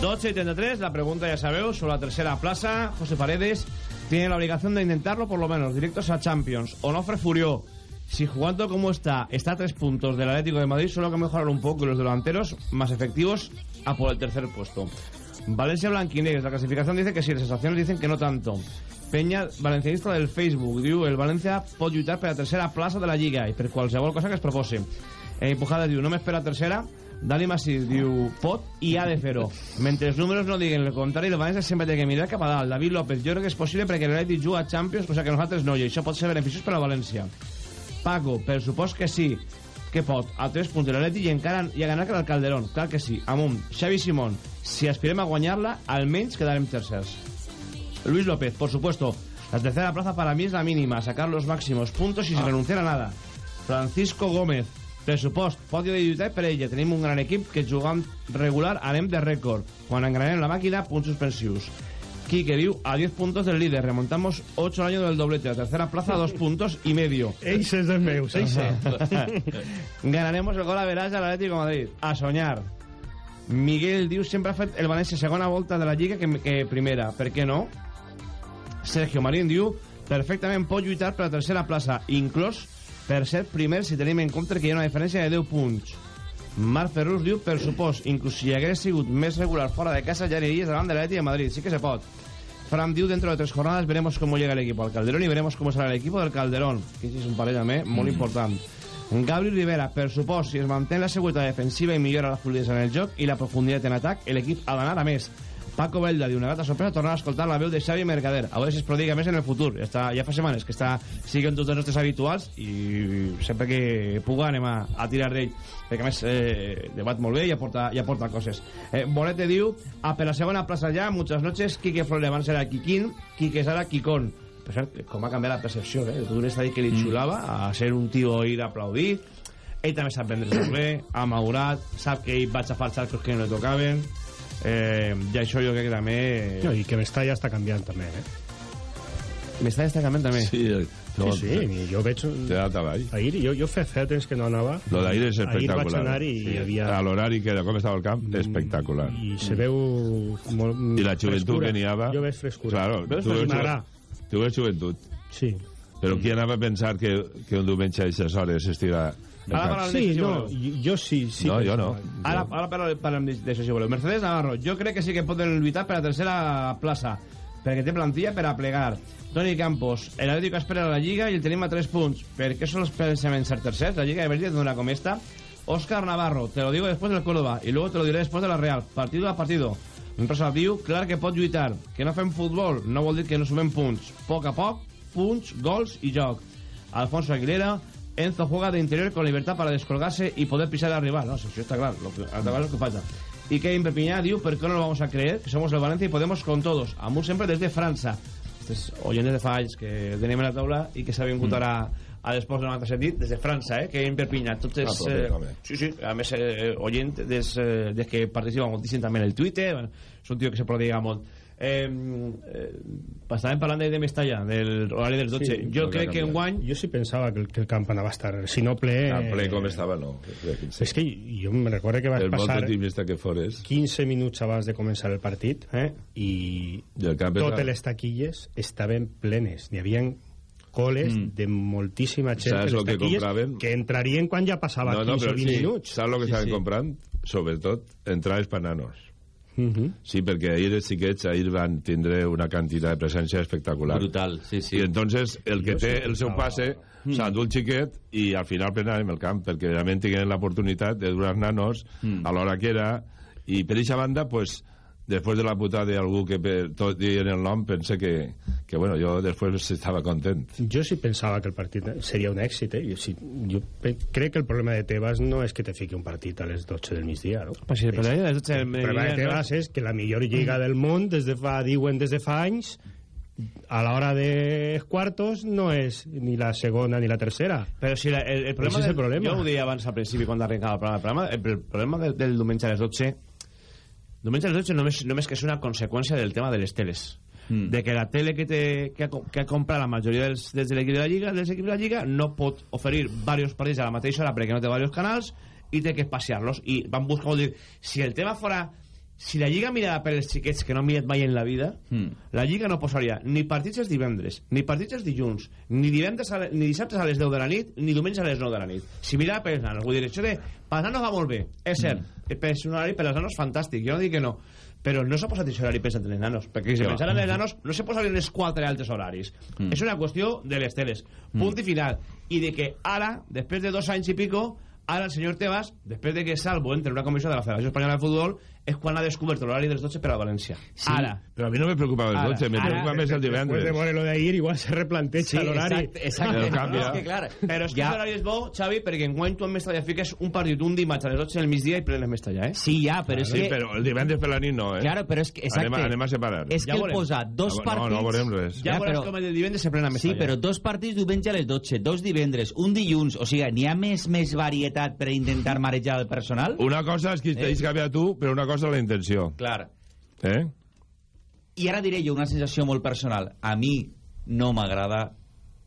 12 y 33, la pregunta ya sabeu, sobre la tercera plaza, José Paredes tiene la obligación de intentarlo por lo menos, directos a Champions. Onofre Furió, si jugando como está, está a tres puntos del Atlético de Madrid, solo que mejorar un poco y los delanteros más efectivos a por el tercer puesto. Valencia Blanquinegres, la clasificación dice que sí, las sensaciones dicen que no tanto. Peña, valencianista del Facebook, diu el València pot lluitar per la tercera plaça de la Lliga i per qualsevol cosa que es propose. Eh, Empujada diu, no m'espera tercera, Dani Massís diu, pot i ha de fer-ho. Mentre els números no diguen el contrari, el València sempre té que mirar cap a dalt. David López, jo crec que és possible perquè l'Atleti juga a Champions, cosa que nosaltres no, i això pot ser beneficiós per a València. Paco, per supost que sí, que pot, a 3 punts de l'Atleti i encara i a ganar que el Calderón, clar que sí. Amunt, Xavi Simón, si aspirem a guanyar-la, almenys quedarem tercers. Luis López, por supuesto, la tercera plaza para mí es la mínima, sacar los máximos puntos y sin renunciar a nada. Francisco Gómez, pressupost, podio de lluitar per ella. Tenim un gran equip que jugant regular anem de rècord. Quan engranem la màquina, punts suspensius. Quique diu, a 10 puntos del líder, remontamos 8 al año del doblete, la tercera plaza, 2 puntos y medio. Eixe és dels meus, eixe. Ganaremos el gol a veràs a l'Atlético de Madrid. A soñar. Miguel diu, sempre ha fet el València segona volta de la Lliga que, que primera. Per què no? Sergio Marín diu, perfectament pot lluitar per la tercera plaça, inclòs per ser primer si tenim en compte que hi ha una diferència de 10 punts. Marc Ferrus diu, per supost, inclús si hagués sigut més regular fora de casa, ja aniries davant de l'Atleti de Madrid. Sí que se pot. Fran diu, dentro de tres jornadas veremos cómo llega el equipo al Calderón y veremos cómo será el equipo del Calderón. Que és un parell també molt important. Gabriel Rivera, per supost, si es mantén la seguretat defensiva i millora la fluidesa en el joc i la profunditat en atac, l'equip ha d'anar a més. Paco Belda diu, una gata sorpresa tornar a escoltar la veu de Xavi Mercader. A veure si es prodiga més en el futur. Està, ja fa setmanes que està siguent tots els nostres habituals i sempre que puga anem a, a tirar d'ell. Perquè a més eh, debat molt bé i aporta, i aporta coses. Eh, Bolete diu, a per la segona plaça ja, muchas noches, Quique Flores abans era Quiquín, Quique és ara Quicón. Per cert, com ha canviat la percepció, eh? Tu un estadi que li xulava a ser un tio ir a aplaudir. Ell també sap molt bé, ha madurat, sap que ell va xafar xarcos que no li tocaven. Eh, I això jo crec que també... No, I que Mestalla està canviant també, eh? M'està destacament també. Sí, Sí, sí, jo veig... Te da treball. Ahir, jo, jo feia, feia temps que no anava. Lo d'ahir és Ahir vaig espectacular. anar i hi havia... A l'horari que era com estava el camp, espectacular. I se veu... Molt, I la joventut que n'hi havia... Jo veig frescura. Claro, Veus tu veus, tu veus joventut. Sí. Però qui anava a pensar que, que un diumenge a aquestes hores estira... Ara parlarem Sí, d'això, si no, voleu. jo, jo sí, sí. No, jo no. Ara, ara parlarem parlem d'això, si voleu. Mercedes Navarro, jo crec que sí que poden lluitar per la tercera plaça, perquè té plantilla per a plegar. Toni Campos, el Atlético espera la Lliga i el tenim a 3 punts. Per què són els pensaments ser tercers? La Lliga de Berlín una com esta. Oscar Navarro, te lo digo después del Córdoba y luego te lo diré después de la Real. Partido a partido. Un preservatiu, clar que pot lluitar. Que no fem futbol no vol dir que no sumem punts. Poc a poc, punts, gols i joc. Alfonso Aguilera, Enzo juega de interior con libertad para descolgarse y poder pisar al rival. No, eso está claro. Lo que, hasta ahora es lo que pasa. Y Kevin Perpiñá, diu, ¿por qué no lo vamos a creer? Que somos el Valencia y podemos con todos. Amunt sempre desde França. Estos oyentes de fa anys que tenim a la taula i que s'ha vingut ara a l'Esports 97 des de França, eh? Kevin Perpiñá. Tot és... Ah, però bé, eh, sí, sí, a més, eh, oient des, eh, des que participa moltíssim també en el Twitter, bueno, és un tio que se prodiga molt. Eh, eh, estàvem parlant de, de Mestalla, del horari dels 12. Sí, jo crec que canviat. enguany Jo sí pensava que el, que el camp anava a estar, si no ple... Tan ple com estava, no. Que. És que jo me recordo que vaig molt passar que fores, 15 minuts abans de començar el partit eh? i i el camp totes era... les taquilles estaven plenes. N'hi havia coles Mm. de moltíssima gent Saps en que taquilles compraven? que entrarien quan ja passava No, no, 15 però o 20 sí, minuts. saps el que Sí, estaven sí. comprant? Sobretot, entrades per nanos. Mhm. Sí, perquè ahir els xiquets ahir van tindre una quantitat de presència espectacular. Brutal, sí, sí. I entonces el que Jo té sí el seu passe s'ha endut el xiquet i al final plenàvem el camp perquè realment tingueren l'oportunitat de durar nanos Mm. a l'hora que era i per aquesta banda pues, després de la putada d'algú que per tot dient el nom pense que, que bueno, jo després estava content Jo sí pensava que el partit seria un èxit. Eh? Jo, sí, jo crec que el problema de Tebas no és que te fiqui un partit a les 12 del migdia. No? Pues sí, el problema de les 12 del el problema de? Tebas és que la millor lliga del món, des de fa, diuen des de fa anys, a l'hora de quartos no és ni la segona ni la tercera. Però si la, el, el problema, Ese és el del- problema. Jo ho deia abans al principi quan arrencava el programa. El problema, el, el problema del, del diumenge a les 12 diumenge a les 12 només, només que és una conseqüència del tema de les teles. Mm. De que la tele que, te, que, ha, que ha comprat la majoria dels, dels de l'equip de la Lliga, dels equips de la Lliga, no pot oferir varios partits a la mateixa hora perquè no té varios canals i té que espaciar-los. I van buscar, vol dir, si el tema fora... Si la Lliga mirava per els xiquets que no han mirat mai en la vida, Mm. la Lliga no posaria ni partits els divendres, ni partits els dilluns, ni divendres a, ni dissabtes a les 10 de la nit, ni diumenge a les 9 de la nit. Si mirava per els nanos, vull dir, això de... Per als nanos va molt bé, és cert. Mm. Per un horari per als nanos fantàstic, jo no dic que no. Però no s'ha posat aquest horari pensant en els nanos, perquè si pensaren en els nanos no se posarien els quatre altres horaris. Mm. És una qüestió de les teles. Punt i final. I de que ara, després de dos anys i pico, ara el senyor Tebas, després de que Salvo entre en una comissió de la Federació Espanyola de Futbol, és quan ha descobert l'horari dels 12 per a València. Sí. Ara. però a mi no me preocupava el Ara, 12 me preocupa més el Després de divendres veure lo d'ahir, igual se replanteja l'horari. exacte, exacte. El No, és eh? que, clar, Però és que ja- l'horari és bo, Xavi, perquè enguany tu en Mestalla fiques un partit un dimarts a les 12 del migdia i plenes Mestalla, eh? Sí, ja, però és sí, que... però el divendres per la nit no, eh? Claro, però és que... Exacte. Anem, a- anem a separar És Ja que el veurem. posa dos no, partits... no, no veurem res Ja, Ja, veuràs però- com el divendres se plena Sí, Mestalla. però dos partits diumenge a les 12, dos divendres, un dilluns, o sigui, n'hi ha més més varietat per intentar marejar el personal? una cosa és que Eh? t'has canviat tu però una cosa és la intenció Clar. eh? I ara diré jo una sensació molt personal. A mi no m'agrada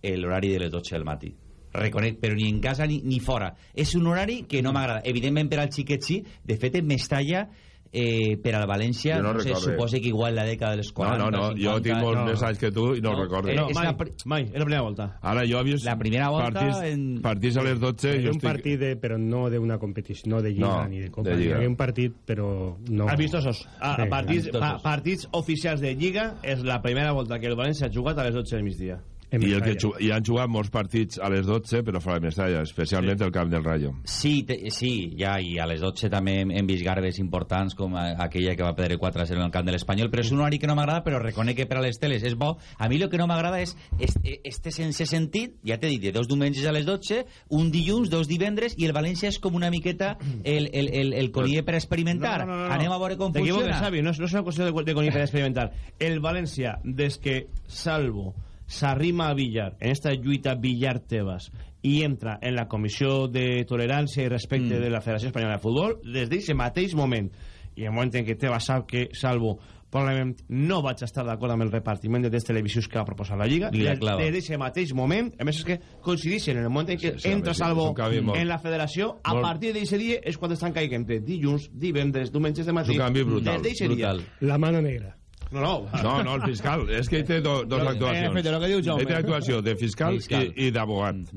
l'horari de les 12 del matí. Reconec, però ni en casa ni, ni fora. És un horari que no m'agrada. Evidentment per al xiquet sí. De fet, en Mestalla, eh, per al València, Jo no no, sé, suposa que igual la dècada dels no, 40, no, no, jo 50, tinc molts no. més anys que tu i no, No, recordo eh, No, és mai, la mai, és la primera volta. ara jo he vist La primera volta partits, en- partits a les 12 Hi jo un estic... partit, de, però no d'una competició, no de Lliga No, ni de Copa. de Lliga. Hi havia un partit, però no... Amistosos. A, a Sí, partits, amistosos. pa, partits oficials de Lliga és la primera volta que el València ha jugat a les 12 del migdia. En I, el que, i han jugat molts partits a les 12 però fora de Mestalla, especialment sí. el camp del Rayo Sí, te, sí, ja, i a les 12 també hem, hem vist garbes importants com a, aquella que va perdre 4 a 0 en el camp de l'Espanyol, però és un horari que no m'agrada, però reconec que per a les teles és bo. A mi el que no m'agrada és este, este sense sentit, ja t'he dit, de dos diumenges a les 12, un dilluns, dos divendres, i el València és com una miqueta el, el, el, el conill per experimentar. No, no, no, no. Anem a veure com T'equivoques, funciona. Xavi, no és, no és una qüestió de, de conir per experimentar. El València, des que Salvo s'arrima a Villar, en esta lluita Villar-Tebas, i entra en la Comissió de Tolerància i Respecte Mm. de la Federació Espanyola de Futbol, des d'aquest mateix moment, i en el moment en què Tebas sap que Salvo probablement no vaig estar d'acord amb el repartiment de drets televisius que va proposar la Lliga. Des d'aquest mateix moment, a més és que coincideixen en el moment en què Sí, sí, entra Salvo canvi molt- en la federació, a molt- partir d'aquest dia és quan estan caient entre dilluns, divendres, diumenges de matí. Des d'aquest dia. brutal. La mano negra. No, no. No, no, el fiscal. És que ell té do, dos Lo- actuacions. en efecte, lo que diu Jaume. Ell té actuació de fiscal, Fiscal. i, i d'abogat.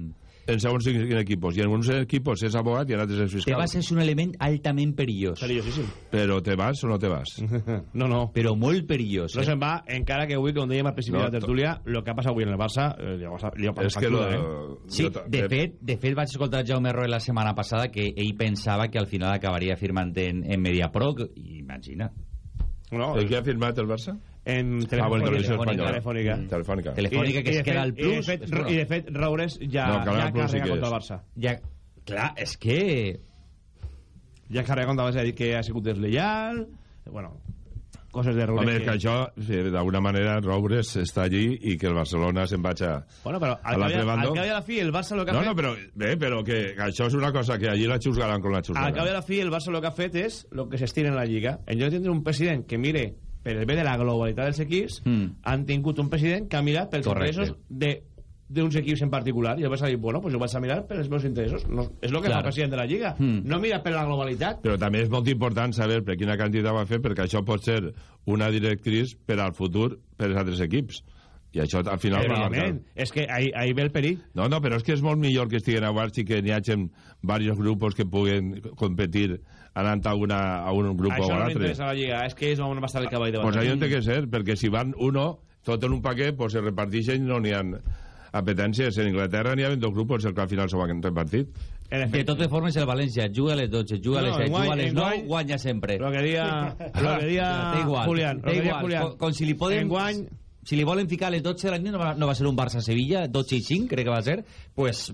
En segons quins equipos. I en alguns equipos és abogat i en altres és Te fiscal. vas és un element altament perillós. Perillosíssim. Però te vas o no te vas? No, no. Però molt perillós. No eh? se'n va, encara que avui, com dèiem al principi No, de la tertúlia, el que ha passat avui en el Barça, eh, li ha passat, És que lo, factura, eh? Sí, de fet, de fet vaig escoltar a Jaume Roy la setmana passada que ell pensava que al final acabaria firmant en, en Mediapro, i imagina. No, El que ha firmat el Barça? en Ah, bueno, telefònica. televisió espanyola. telefònica. Mm, Telefònica. Telefònica, que I es queda el plus. I de fet, i de fet Raures ja, No, ja sí carrega que contra el. Barça. Ja, clar, és que... Ja carrega contra el Barça, ha dit que ha sigut deslleial, bueno, coses de Raures. Home, és que això, sí, d'alguna manera, Roures està allí i que el Barcelona se'n vaig a... Bueno, però a al l'altre cap, i- bando. al cap i a la fi el Barça lo que ha No, fet... no, però, bé, però que, que això és una cosa que allí la xusgaran com la Al cap i a xusgaran. la fi el Barça lo que ha fet és el que s'estira en la Lliga. En lloc de tindre un president que mire per el bé de la globalitat dels equips, Mm. han tingut un president que ha mirat pels Correcte. interessos de d'uns equips en particular i el Barça ha dit, bueno, pues jo vaig a mirar per els meus interessos no, és el que fa Clar. el president de la Lliga Mm. no mira per la globalitat Però també és molt important saber per quina quantitat va fer, perquè això pot ser una directriz per al futur per als altres equips. I això al final va marcar. Evidentment, és que ahí, ahí ve el perill No, no, però és que és molt millor que estiguen a Barça i que n'hi hagi diversos grupos que puguen competir anant a, una, a un grup o això a no l'altre. m'interessa la Lliga és que és on va estar el cavall de Pues batalla allò té que ser, perquè si van uno, tot en un paquet, pues se reparteixen i no n'hi ha apetències. En Inglaterra n'hi ha dos grupos, el que al final s'ho han repartit. en De totes formes, el València juga a les 12, juga a les No, 7, enguany- juga a les 9, enguany- guanya sempre. lo que dia, lo que dia Julián, lo que dia. Julián. Com, com si li poden... Enguany, Si li volen ficar a les 12 de la nit no va, no va ser un Barça-Sevilla, 12 i 5, crec que va ser, pues,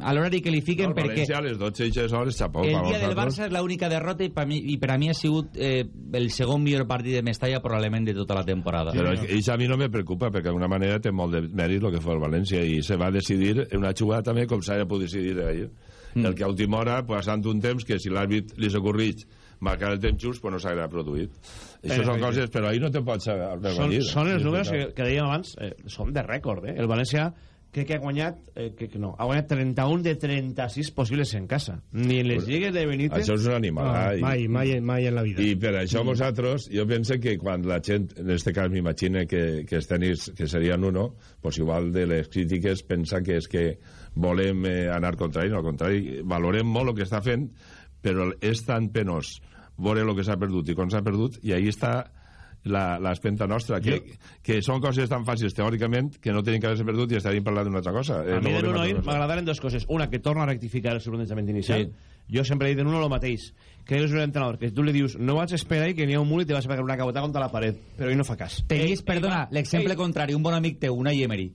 a l'horari que li fiquen, No, perquè València a les 12 i 6 hores, xapó. el dia del. Barça és l'única derrota i per, mi, i per a mi ha sigut eh, el segon millor partit de Mestalla probablement de tota la temporada. Però és que això a mi no me preocupa, perquè d'alguna manera té molt de mèrit el que fa el València, i se va decidir en una jugada també com s'ha de poder decidir ahir. Mm. El que a última hora, passant un temps que si l'àrbit li s'ocorreix marcar el temps just, pues no s'haurà produït. Això En són efecte. coses, però ahir no te pots són, avergonyir. són els números que, que dèiem abans eh, són de rècord eh? el València crec que ha guanyat eh, que, que no, ha guanyat 31 de 36 possibles en casa ni en les lligues de Benítez Això és un animal. Ah, i- mai, mai, mai en la vida. I per això vosaltres, jo penso que quan la gent, en este cas m'imagine que, que els tenis, que serien uno, pues igual de les crítiques pensa que és que volem eh, anar contra ell, no, al contrari, valorem molt el que està fent, però és tan penós veure el que s'ha perdut i com s'ha perdut, i ahí està la, l'espenta nostra, que, que són coses tan fàcils teòricament que no tenen que haver-se perdut i estaríem parlant d'una altra cosa. Eh, a mi no de volem l'Uno altra ahir cosa. m'agradaren dues coses una, que torna a rectificar el seu plantejament inicial Sí. jo sempre he dit en uno el mateix que és un entrenador que tu li dius no vaig esperar i que n'hi ha un mul i te vas a pegar una cabota contra la paret però ell no fa cas Tenies, perdona, l'exemple contrari, un bon amic teu, Unai Emery.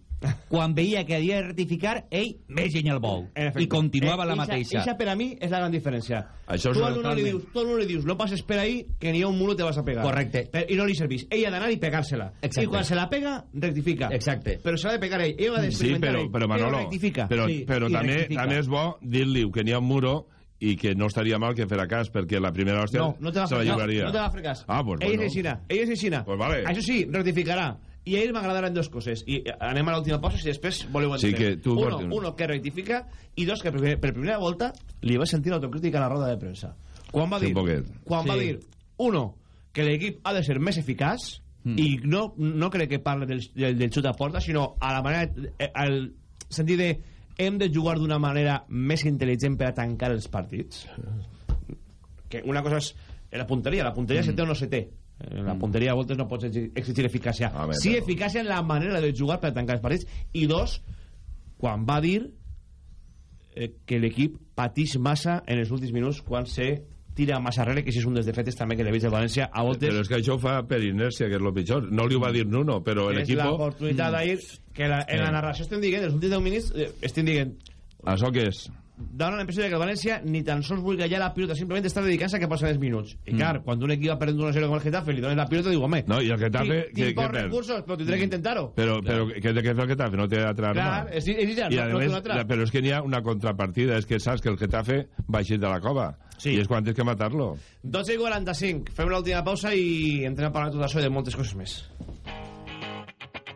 Quan veia que havia de rectificar, ell més llenya el bou. I continuava Eh, la eixa- mateixa. eixa per a mi és la gran diferència. Això tu una- al uno li dius, tu li dius, no passes per ahí, que n'hi ha un mulo te vas a pegar. Correcte. Per, I no li servís. Ell ha d'anar i pegar-se-la. I quan se la pega, rectifica. Exacte. Però s'ha de pegar ell. Ell ha Sí, d'experimentar però, ell. però Manolo, rectifica. però, Sí, però també, rectifica. també és bo dir-li que n'hi ha un muro i que no estaria mal que fera cas, perquè la primera hòstia No, no te va se la cas. lliuraria. No te va fer cas. Ah, pues ell bueno. és aixina. Ell és aixina. Pues vale. Això sí, rectificarà. I a ell m'agradaran dues coses. I eh, anem a l'última pausa si després voleu Sí, entendre. que tu uno, portes- uno, que rectifica i dos, que per, per primera volta li va sentir l'autocrítica a la roda de premsa. Quan va Sí, dir, quan va Sí. dir uno, que l'equip ha de ser més eficaç Mm. i no, no crec que parle del, del, del xut a porta, sinó a la manera, eh, al sentit de hem de jugar d'una manera més intel·ligent per a tancar els partits que una cosa és la punteria, la punteria se té o no se té Eh, la punteria a voltes no pots exi- exigir eficàcia. Home, sí però- eficàcia en la manera de jugar per tancar els partits. I dos, quan va dir eh, que l'equip patix massa en els últims minuts quan se tira massa arrere, que si és un dels defectes també que le veig al València a voltes Però és que això fa per inèrcia, que és el pitjor. No li ho va dir Nuno, però és l'equip... l'oportunitat d'ahir que la, en la narració estem dient, els últims 10 minuts eh, estem dient Això què és? Dona la impressió de que el València ni tan sols vulgui callar la pilota, simplement està dedicant-se a que posen els minuts. I clar, quan un equip va perdent 1-0 con el Getafe, li donen la pilota i diu, home, No, i el Getafe... tinc, pocs perd? recursos, però tindré que intentar-ho. Però, però què, què fa el Getafe? No té altra arma. Clar, és, és ja, I no, més, la- però és que n'hi ha una contrapartida, és que saps que el Getafe va eixir de la cova. Sí. I és quan tens que matar-lo. 12 i 45. Fem l'última pausa i entrem a parlar tot això i de moltes coses més.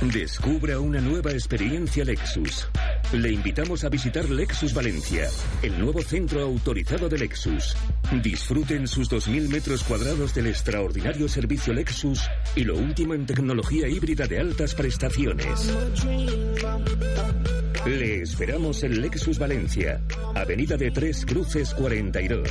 Descubra una nueva experiencia Lexus. Le invitamos a visitar Lexus Valencia, el nuevo centro autorizado de Lexus. Disfruten sus 2.000 metros cuadrados del extraordinario servicio Lexus y lo último en tecnología híbrida de altas prestaciones. Le esperamos en Lexus Valencia, Avenida de Tres Cruces 42.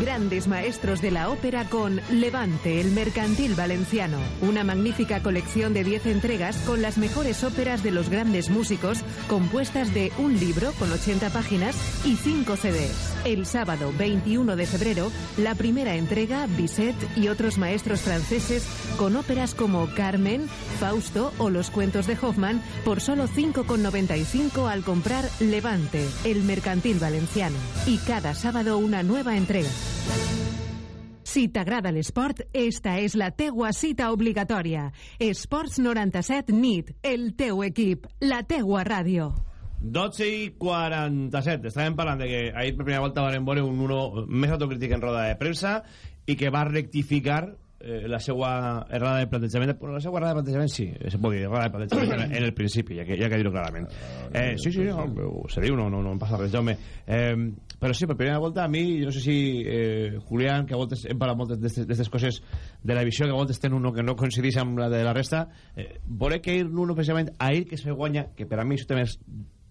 Grandes maestros de la ópera con Levante, el mercantil valenciano. Una magnífica colección de 10 entregas con las mejores óperas de los grandes músicos, compuestas de un libro con 80 páginas y 5 CDs. El sábado 21 de febrero, la primera entrega, Bizet y otros maestros franceses con óperas como Carmen, Fausto o los cuentos de Hoffman por solo 5,95 al comprar Levante, el mercantil valenciano. Y cada sábado una nueva entrega. Si t'agrada l'esport, esta és la teua cita obligatòria. Esports 97 NIT, el teu equip, la teua ràdio. 12 i 47. Estàvem parlant de que ahir per primera volta van veure un uno més autocrític en roda de premsa i que va rectificar eh, la seva errada de plantejament bueno, la seva errada de plantejament sí, se pot dir errada de plantejament en, en el principi, ja que, ja que dir-ho clarament eh, sí, sí, no, se diu, no, no, no em passa res Jaume eh, però sí, per primera volta a mi, no sé si eh, Julián, que a voltes hem parlat moltes d'aquestes coses de la visió, que a voltes tenen uno que no coincideix amb la de la resta eh, veure que ir Nuno precisament ahir que se guanya, que per a mi això té més,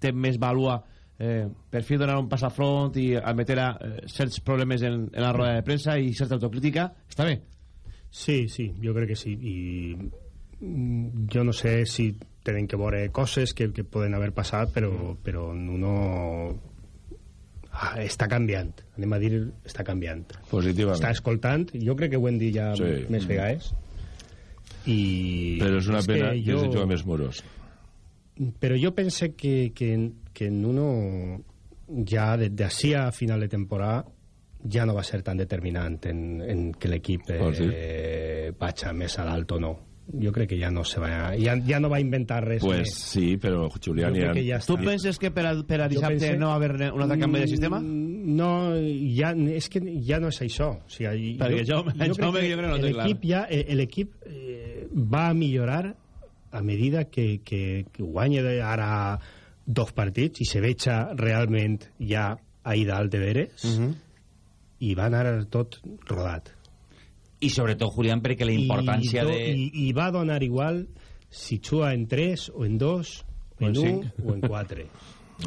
té més valua eh, per fi donar un pas a front i admetre eh, certs problemes en, en la roda de premsa i certa autocrítica, està bé Sí, sí, jo crec que sí. I mm, jo no sé si tenen que veure coses que, que poden haver passat, però, però no... Ah, està canviant, anem a dir està canviant. Positivament. Està escoltant, jo crec que ho hem dit ja Sí. més vegades. I Però és una pena que, jo... és el jugador més morós. Però jo pense que, que, que Nuno ja d'ací a final de temporada ja no va ser tan determinant en, en que l'equip eh, Oh, sí? eh, vagi més a l'alt o no. Jo crec que ja no se va, ja, ja no va inventar res Pues més. sí, però Julián... Jo ja- que ja Tu penses que per a, per a Jo dissabte pense- no va haver un altre canvi de sistema? Mm, No, ja, és que ja no és això. O sigui, Perquè Jaume- Jaume, jo crec que no té clar. l'equip ja, eh, l'equip eh, va millorar a medida que, que, que guanya ara dos partits i se veja realment ja ahir dalt de veres Mhm. i va anar tot rodat. I sobretot, Julián, perquè la importància I, do- de... i, I va donar igual si juga en 3 o en 2 O en en 1 cinc. o en 4.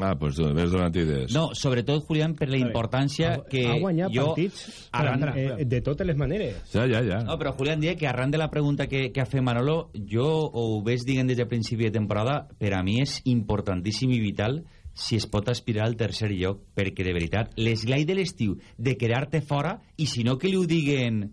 Ah, pues tu m'has donat idees. No, sobretot, Julián, per la importància que ha guanyat jo... partits Arran, eh, de totes les maneres. Ja, ja, ja. No, però Julián, dia que arran de la pregunta que, que ha fet Manolo, jo ho veig dient des del principi de temporada, per a mi és importantíssim i vital si es pot aspirar al tercer lloc, perquè de veritat, l'esglai de l'estiu de quedar-te fora, i si no que li ho diguen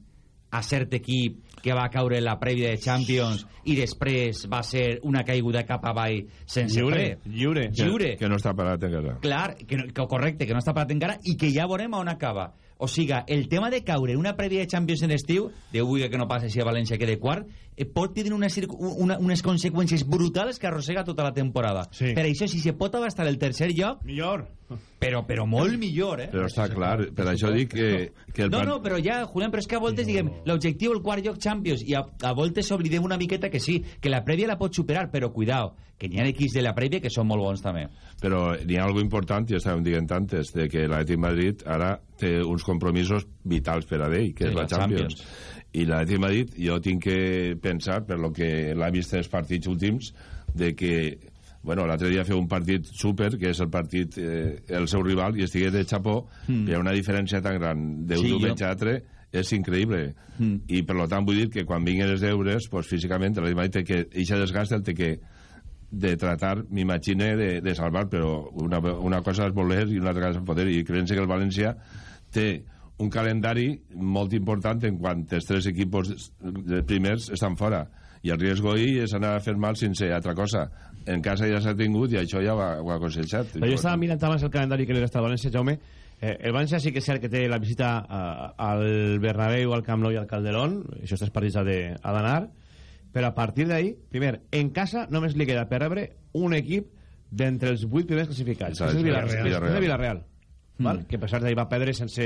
a cert equip que va caure en la prèvia de Champions i després va ser una caiguda cap avall sense Lliure, fre. lliure. Lliure. Que, que no està parat encara. Clar, que, no, que correcte, que no està parat encara i que ja veurem on acaba. O siga, el tema de caure en una prèvia de Champions en estiu, Déu vull que no passi si a València quede quart, eh, pot tenir unes, una, unes conseqüències brutals que arrossega tota la temporada. Sí. Per això, si se pot abastar el tercer lloc... Millor. Però, però molt millor, eh? Però està clar, per això dic que, que el No, no, però ja, Julián, però és que a voltes, diguem, l'objectiu el quart lloc Champions, i a, a voltes oblidem una miqueta que sí, que la prèvia la pot superar, però cuidao, que n'hi ha equips de la prèvia que són molt bons també. Però n'hi ha algo important, i estàvem dient antes, de que l'Atlètic Madrid ara té uns compromisos vitals per a ell, que Sí, és la, la Champions. Champions. I l'Atlètic Madrid, jo tinc que pensar, per lo que l'ha vist en els partits últims, de que bueno, l'altre dia feu un partit súper, que és el partit eh, el seu rival, i estigué de xapó, Mm. hi ha una diferència tan gran d'un Sí, sí, jo- diumenge a altre, és increïble. Mm. I per lo tant vull dir que quan vinguin els deures, pues, físicament, l'Atlètic Madrid té que, eixa desgast el té que de tratar, m'imagine, de, de salvar, però una, una cosa és voler i una altra cosa és poder, i creen que el València té un calendari molt important en quant els tres equipos de primers estan fora i el risc ahir és anar a fer mal sense altra cosa en casa ja s'ha tingut i això ja ho ha, ho ha aconsejat Però jo estava mirant abans el calendari que li resta al València, Jaume. Eh, el València sí que és cert que té la visita a, al Bernabéu, al Camp Nou i al Calderón. Això tres partits ha d'anar. Però a partir d'ahí, primer, en casa només li queda per rebre un equip d'entre els vuit primers classificats. Exacte, és el Villarreal. Villarreal. És el Villarreal. Val? Que a pesar d'ahir va perdre sense,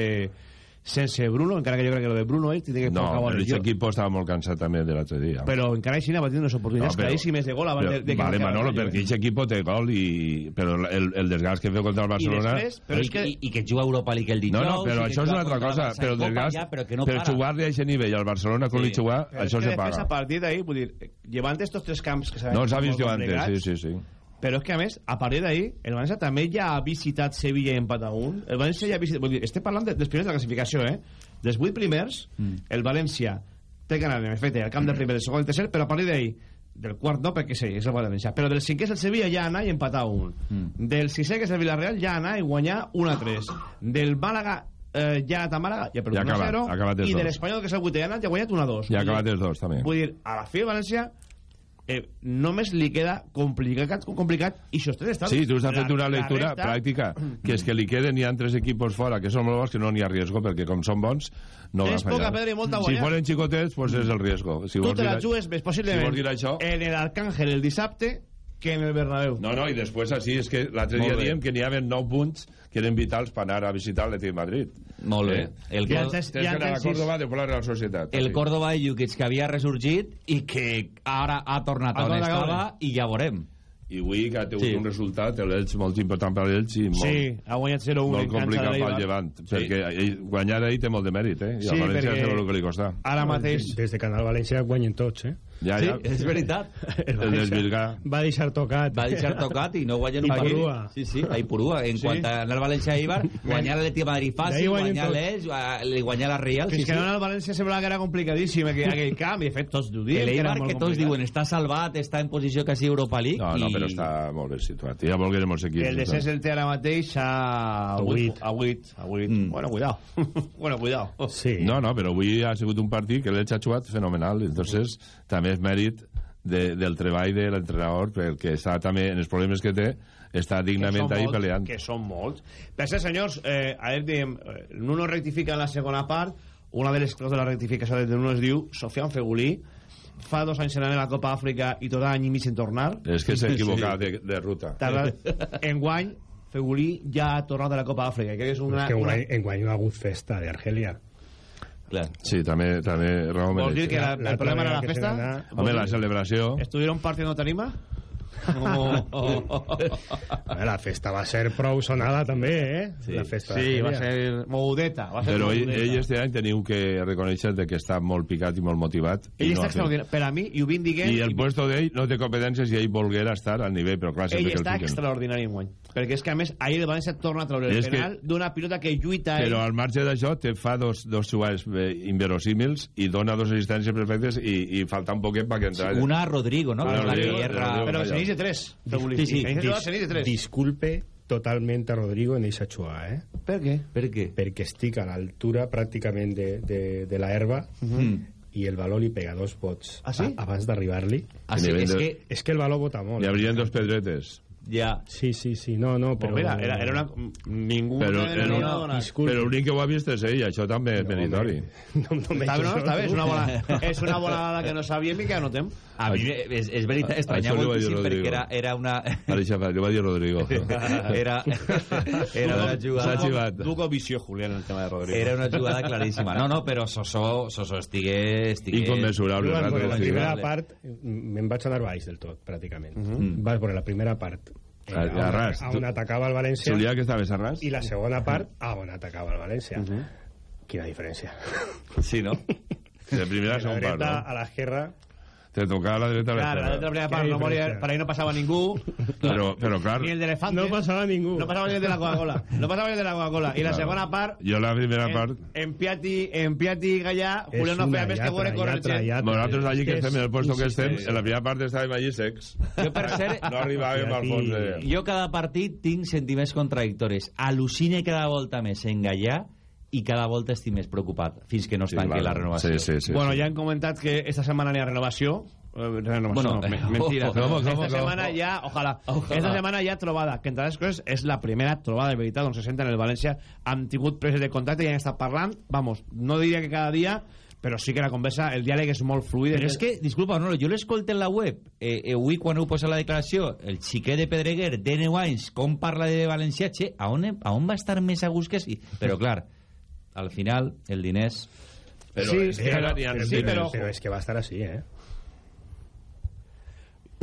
sense Bruno, encara que jo crec que lo de Bruno ell tindria que no, però Jo- aquest equip estava molt cansat també de l'altre dia Però encara així va tenir unes oportunitats però- claríssimes de gol abans però, de, de que vale, Manolo, el perquè eh? aquest equip té gol i, però el, el desgast que feu contra el Barcelona I, després, I, i, que juga a Europa League el no, dijous... no, però i que això és una altra el cosa però el desgast ja, però que no per para. jugar-li a aquest nivell al Barcelona com Sí. li jugar, Però és això que se després, paga a partir d'ahí, vull dir, llevant estos tres camps que sabem no els que ha vist antes, sí, sí, sí Però és que, a més, a partir d'ahir, el València també ja ha visitat Sevilla i empat a un. El València ja ha visitat... Vull dir, estem parlant de, dels primers de la classificació, eh? Dels vuit primers, Mm. el València té que anar, en efecte, al camp del primer, del segon i tercer, però a partir d'ahir, del quart no, perquè sí, és el València. Però del cinquè és el Sevilla, ja anar i empatar un. Mm. Del sisè, que és el Villarreal, ja anar i guanyar 1 a 3. Del Màlaga, eh, ja a Màlaga, ja ha perdut Ja ha 1 a acabat, 0. ha acabat els I de l'Espanyol, que és el vuitè, ja ha anat i ha guanyat 1 a 2. i ha acabat els dos també Vull dir, a la fi el València eh, només li queda complicat, complicat i sostre està... Sí, tu has fet una lectura resta- pràctica, que és que li queden hi ha tres equipos fora que són molt bons que no n'hi ha riesgo, perquè com són bons no va fallar. pedra i molta Si foren xicotets, pues és el riesgo. Si tu te la jugues més Si possiblement dir això... en el Arcángel el dissabte que en el Bernabéu. No, no, i després així és que l'altre dia diem que n'hi havia 9 punts que eren vitals per anar a visitar l'Atlètic de Madrid. Molt bé. El El Cor- Tens que ja anar a tens sis. Córdoba després la Societat. El. Córdoba i Jukic que havia ressorgit i que ara ha tornat Ha on a estava i ja veurem. I avui que ha tingut Sí. un resultat, l'Elx molt important per ells i molt, Sí, ha guanyat 0-1 molt complicat de pel. Llevant, Sí. perquè guanyar ahir té molt de mèrit, eh? I Sí, al València perquè sé el que li costa. ara mateix... Des, des de Canal València guanyen tots, eh? Ja, Sí, ja. és veritat. El, El desvirgar. Va deixar tocat. Va deixar tocat i no guanyen I un partit. Purua. Sí, sí, a Ipurua. En Sí. quant a anar al València a Ibar, guanyar l'Atleti de Madrid fàcil, guanyar l'Eix, gua- guanyar la Real. Fins Sí, que sí. no al València semblava que era complicadíssim aquell, aquell camp, i de fet tots ho diuen. El que era Eibar, molt que tots diuen, està salvat, està en posició quasi Europa League. No, no, i... però està molt ben situat. Ja volguérem els equips. El descens el té ara mateix a 8. A 8. A 8. Mm. Bueno, cuidado. bueno, cuidado. Sí. No, no, però avui ha sigut un partit que l'Elx ha jugat fenomenal. Entonces, també és mèrit de, del treball de l'entrenador, perquè està també, en els problemes que té, està dignament ahí molts, peleant. Que són molts. Per cert, senyors, eh, a veure, diem, eh, Nuno rectifica en la segona part, una de les coses de la rectificació de Nuno es diu Sofian Fegulí, fa dos anys anant a la Copa Àfrica i tot any i mig en tornar. És que s'ha equivocat de, de ruta. Enguany, Fegulí ja ha tornat de la Copa Àfrica. Que és una, és que una... enguany, enguany no ha hagut festa d'Argèlia. Clar. Sí, també, també raó Vols dir que la, el problema era la festa? Home, la celebració... ¿Estuvieron partiendo tarima? Home, la festa va ser prou sonada també, eh? Sí, la festa sí va ser moudeta. Va ser Però ell, moudeta. ell este any teniu que reconèixer de que està molt picat i molt motivat. Ell i està no extraordinari. Per a mi, i ho vinc dient... I el puesto d'ell no té competències i ell volguera estar al nivell, però clar, ell el està fiquen. extraordinari enguany. Perquè és que, a més, ahir el València torna a treure el És que- penal d'una pilota que lluita Però ell. al marge d'això te fa dos, dos jugades eh, inverosímils i dona dos assistències perfectes i, i falta un poquet perquè entrar... Una a Rodrigo, no? Que és la Rodrigo, que erra... Rodrigo. Però se n'hi de tres. Sí, sí, n'hi de tres. disculpe totalment a Rodrigo en eixa jugada, eh? Per què? Per què? Perquè estic a l'altura pràcticament de, de, de la herba Mm. i el baló li pega dos bots Ah, sí? a- abans d'arribar-li. Ah, sí, és de- que... És que el baló bota molt. Hi haurien dos pedretes. Ja. Sí, sí, sí, no, no, Però mira, era, era una... Ningú... Però, no, el, no, no, no, no, però l'únic que ho ha vist és ell, això també és meritori. No, no Està bé, no? Està bé, és una bona, és una bona dada que no sabíem i que anotem. A mi és, és veritat, Això estranyava moltíssim Rodrigo. perquè era, era una... Marixa, li va dir Rodrigo. Era, era una S'ha jugada... xivat. Duco visió, Julián, en el tema de Rodrigo. Era una jugada claríssima. No, no, però Soso, Soso estigué... estigué... Inconmensurable, Vas por la primera part, me'n vaig anar baix del tot, pràcticament. Vas por la primera part, eh, A- a on, on atacava el València, Julià, que estaves a ras? i la segona part, a on atacava el València. Quina diferència. Sí, no? De primera a la segon part, no? a l'esquerra, Te tocava la dreta a Claro, la l'esquerra. primera part no moria, per ahí no passava ningú. Però, però clar, Ni el de elefante. no passava ningú. No passava ni el de la Coca-Cola. No passava ni el de la Coca-Cola. I la Claro. segona part, jo la primera en, part... en Piatti, en Piatti Gallà, Julián no feia més que veure corregent. llatra. Nosaltres allí que estem, en el puesto que estem, insistència. en la primera part estàvem allí secs. Jo, per cert, No arribàvem al fons de... jo cada partit tinc sentiments contradictoris. Al·lucine cada volta més en Gallà i cada volta estic més preocupat fins que no es Sí, tanqui la renovació. Sí, sí, sí. bueno, sí. ja han comentat que esta setmana n'hi ha renovació. Eh, renovació, Bueno, no, me- mentira. ojo, ¿cómo, cómo, esta setmana ja, ojalà, Ojalà. esta setmana ja trobada, que entre les coses és la primera trobada de veritat on se senten el València, han tingut preses de contacte i han estat parlant, vamos, no diria que cada dia, però sí que la conversa, el diàleg és molt fluid. Però és que, disculpa, Manolo, jo l'escolto en la web, eh, eh, avui quan heu posat la declaració, el xiquet de Pedreguer, de 9 anys, com parla de Valencià, che, a on, a on va estar més a gust que sí? Però clar, al final, el diners... Però Sí, és que però- Pero, Sí, pero, pero- pero es que va a estar así, ¿eh?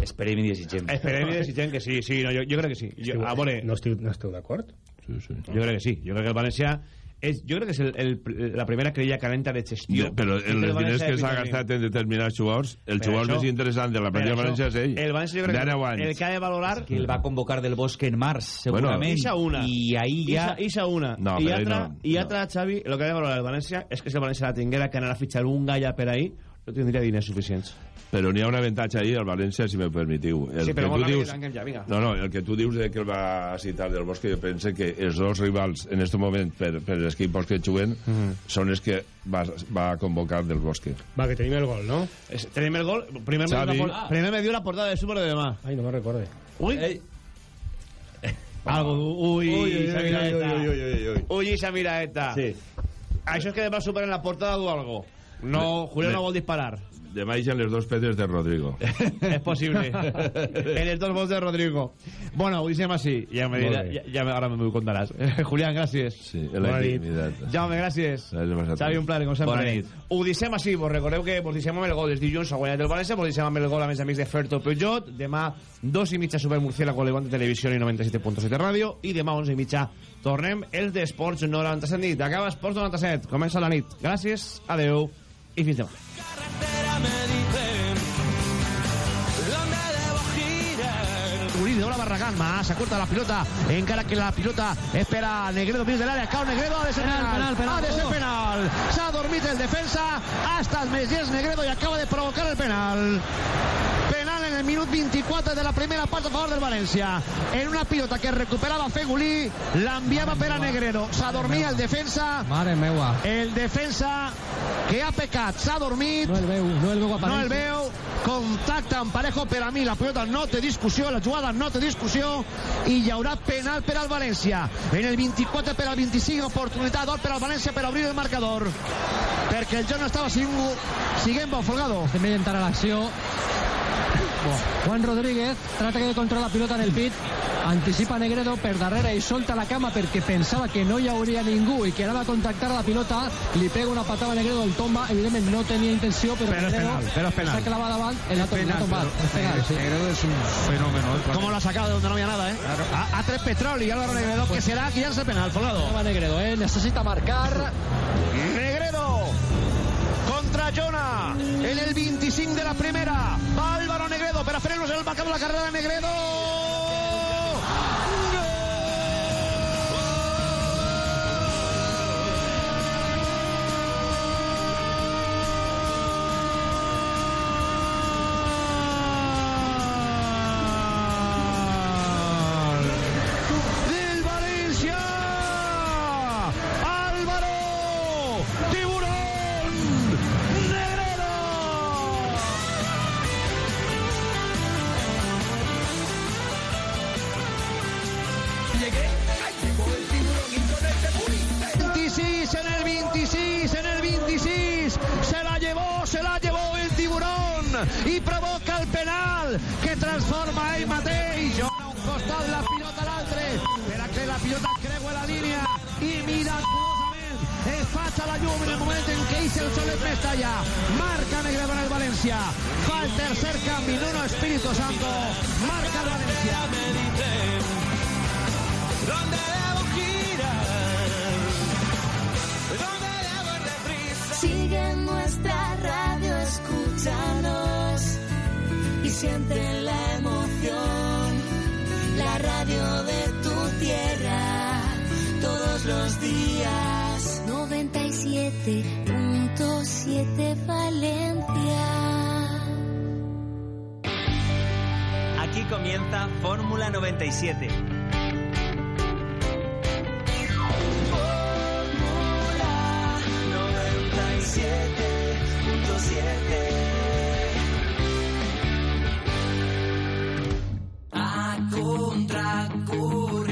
Esperem i desitgem. Esperem i desitgem que sí, sí, no, jo, jo crec que sí. Jo, a veure, no estoy, no estoy de acuerdo. Sí, sí. jo crec que sí. Jo crec que el València és, jo crec que és el, el, la primera crella calenta de gestió. Jo, però Sí, els el diners que s'ha definitivament. gastat en determinats jugadors, el Per jugador això- més interessant de la plantilla això, València és ell. El València jo crec De que 9 anys. el que ha de valorar... Que el va convocar del Bosque en març, segurament. Ixa una. I ahí ja... Ixa, ixa una. No, I ahí altra, no, i no. Xavi, el que ha de valorar el València és que si el València la tinguera que anar a fitxar un galla per ahí, no tindria diners suficients. Però n'hi ha un avantatge ahí al València, si me permetiu. El Sí, però que molt tu ràpid, dius... ja, vinga. No, no, el que tu dius de que el va citar del Bosque, jo penso que els dos rivals en aquest moment per, per els equips que juguen Mhm. són els que va, va convocar del Bosque. Va, que tenim el gol, ¿no? Es, tenim el gol. Primer me, Xavi. dio la, por- primer me dio la portada de Super de demà. Ay, no me recuerde. Uy. Ei, Algo, uy, Uy, uy, esa miraeta. uy, uy, uy, uy. Uy, esa miraeta. Sí. Això és que demà Super en la portada du algo. No, Julio Me- no vol disparar. Demà ixen les dos pedres de Rodrigo. és possible. en els dos vols de Rodrigo. Bueno, ho deixem així. Ja me, Molt ja, ja, ara me ho contaràs. Julián, gràcies. Sí, en la intimitat. Jaume, gràcies. Xavi, un plaer, com sempre. Bona nit. Ho deixem així, vos recordeu que vos deixem amb el gol els dilluns a guanyat el València, vos deixem amb el gol a més amics de Ferto Peugeot, demà dos i mitja Super Murciélago Levante Televisió i 97.7 Ràdio, i demà 11 i mitja tornem els d'Esports 97 nit. Acaba Esports 97, comença la nit. Gràcies, adeu i fins demà. Uribe, ahora Barragán, más, acorta la pilota, encara que la pilota espera Negredo dins de l'àrea, cau Negredo, ha de ser penal, Penal, penal, ha de ser oh. penal, s'ha dormit el defensa, ha estat més llest Negredo i acaba de provocar el penal. Penal en el minut 24 de la primera part a favor del València. En una pilota que recuperava Fegulí, l'enviava per a Negredo. S'adormia el defensa, Mare meua. el defensa que ha pecat, s'ha dormit, No el veu, no el veu no el veu, contacte amb Parejo per a mi, la pilota no té discussió, la jugada no té discussió i hi penal per al València. En el 24 per al 25, oportunitat d'or per al València per obrir el marcador. Perquè el joc no estava siguent, siguent folgado. Estem veient ara l'acció. Juan Rodríguez trata de controlar la pilota en el pit, anticipa Negredo per darrere i solta la cama perquè pensava que no hi hauria ningú i que anava a contactar la pilota, li pega una patada a Negredo, el tomba, evidentment no tenia intenció, però, Però és Negredo penal, però és penal. s'ha clavat davant, to- l'ha tombat. És penal, sí. Negredo es un fenómeno. ¿eh? ¿Cómo lo ha sacado de donde no había nada, eh? A, a tres Petrol y Álvaro Negredo, que será que ya el penal, folgado. Va Negredo, eh? necesita marcar. Negredo contra Jona en el 25 de la primera. Va Álvaro Negredo, pero frenos en el marcador la carrera de Negredo. Transforma ell mateix Jona un costat, la pilota a l'altre per a que la pilota creua la línia i miraculosament es faig a la llum en el moment en què el Solet Mestalla. Marca Negredo en el València fa el tercer canvi Nuno Espíritu Santo. Marca el València ¿Dónde debo girar? ¿Dónde debo ir deprisa? Sigue en nuestra radio, escúchanos. Y siente 7.7 Valencia. Aquí comienza Fórmula 97. Fórmula 97.7. A.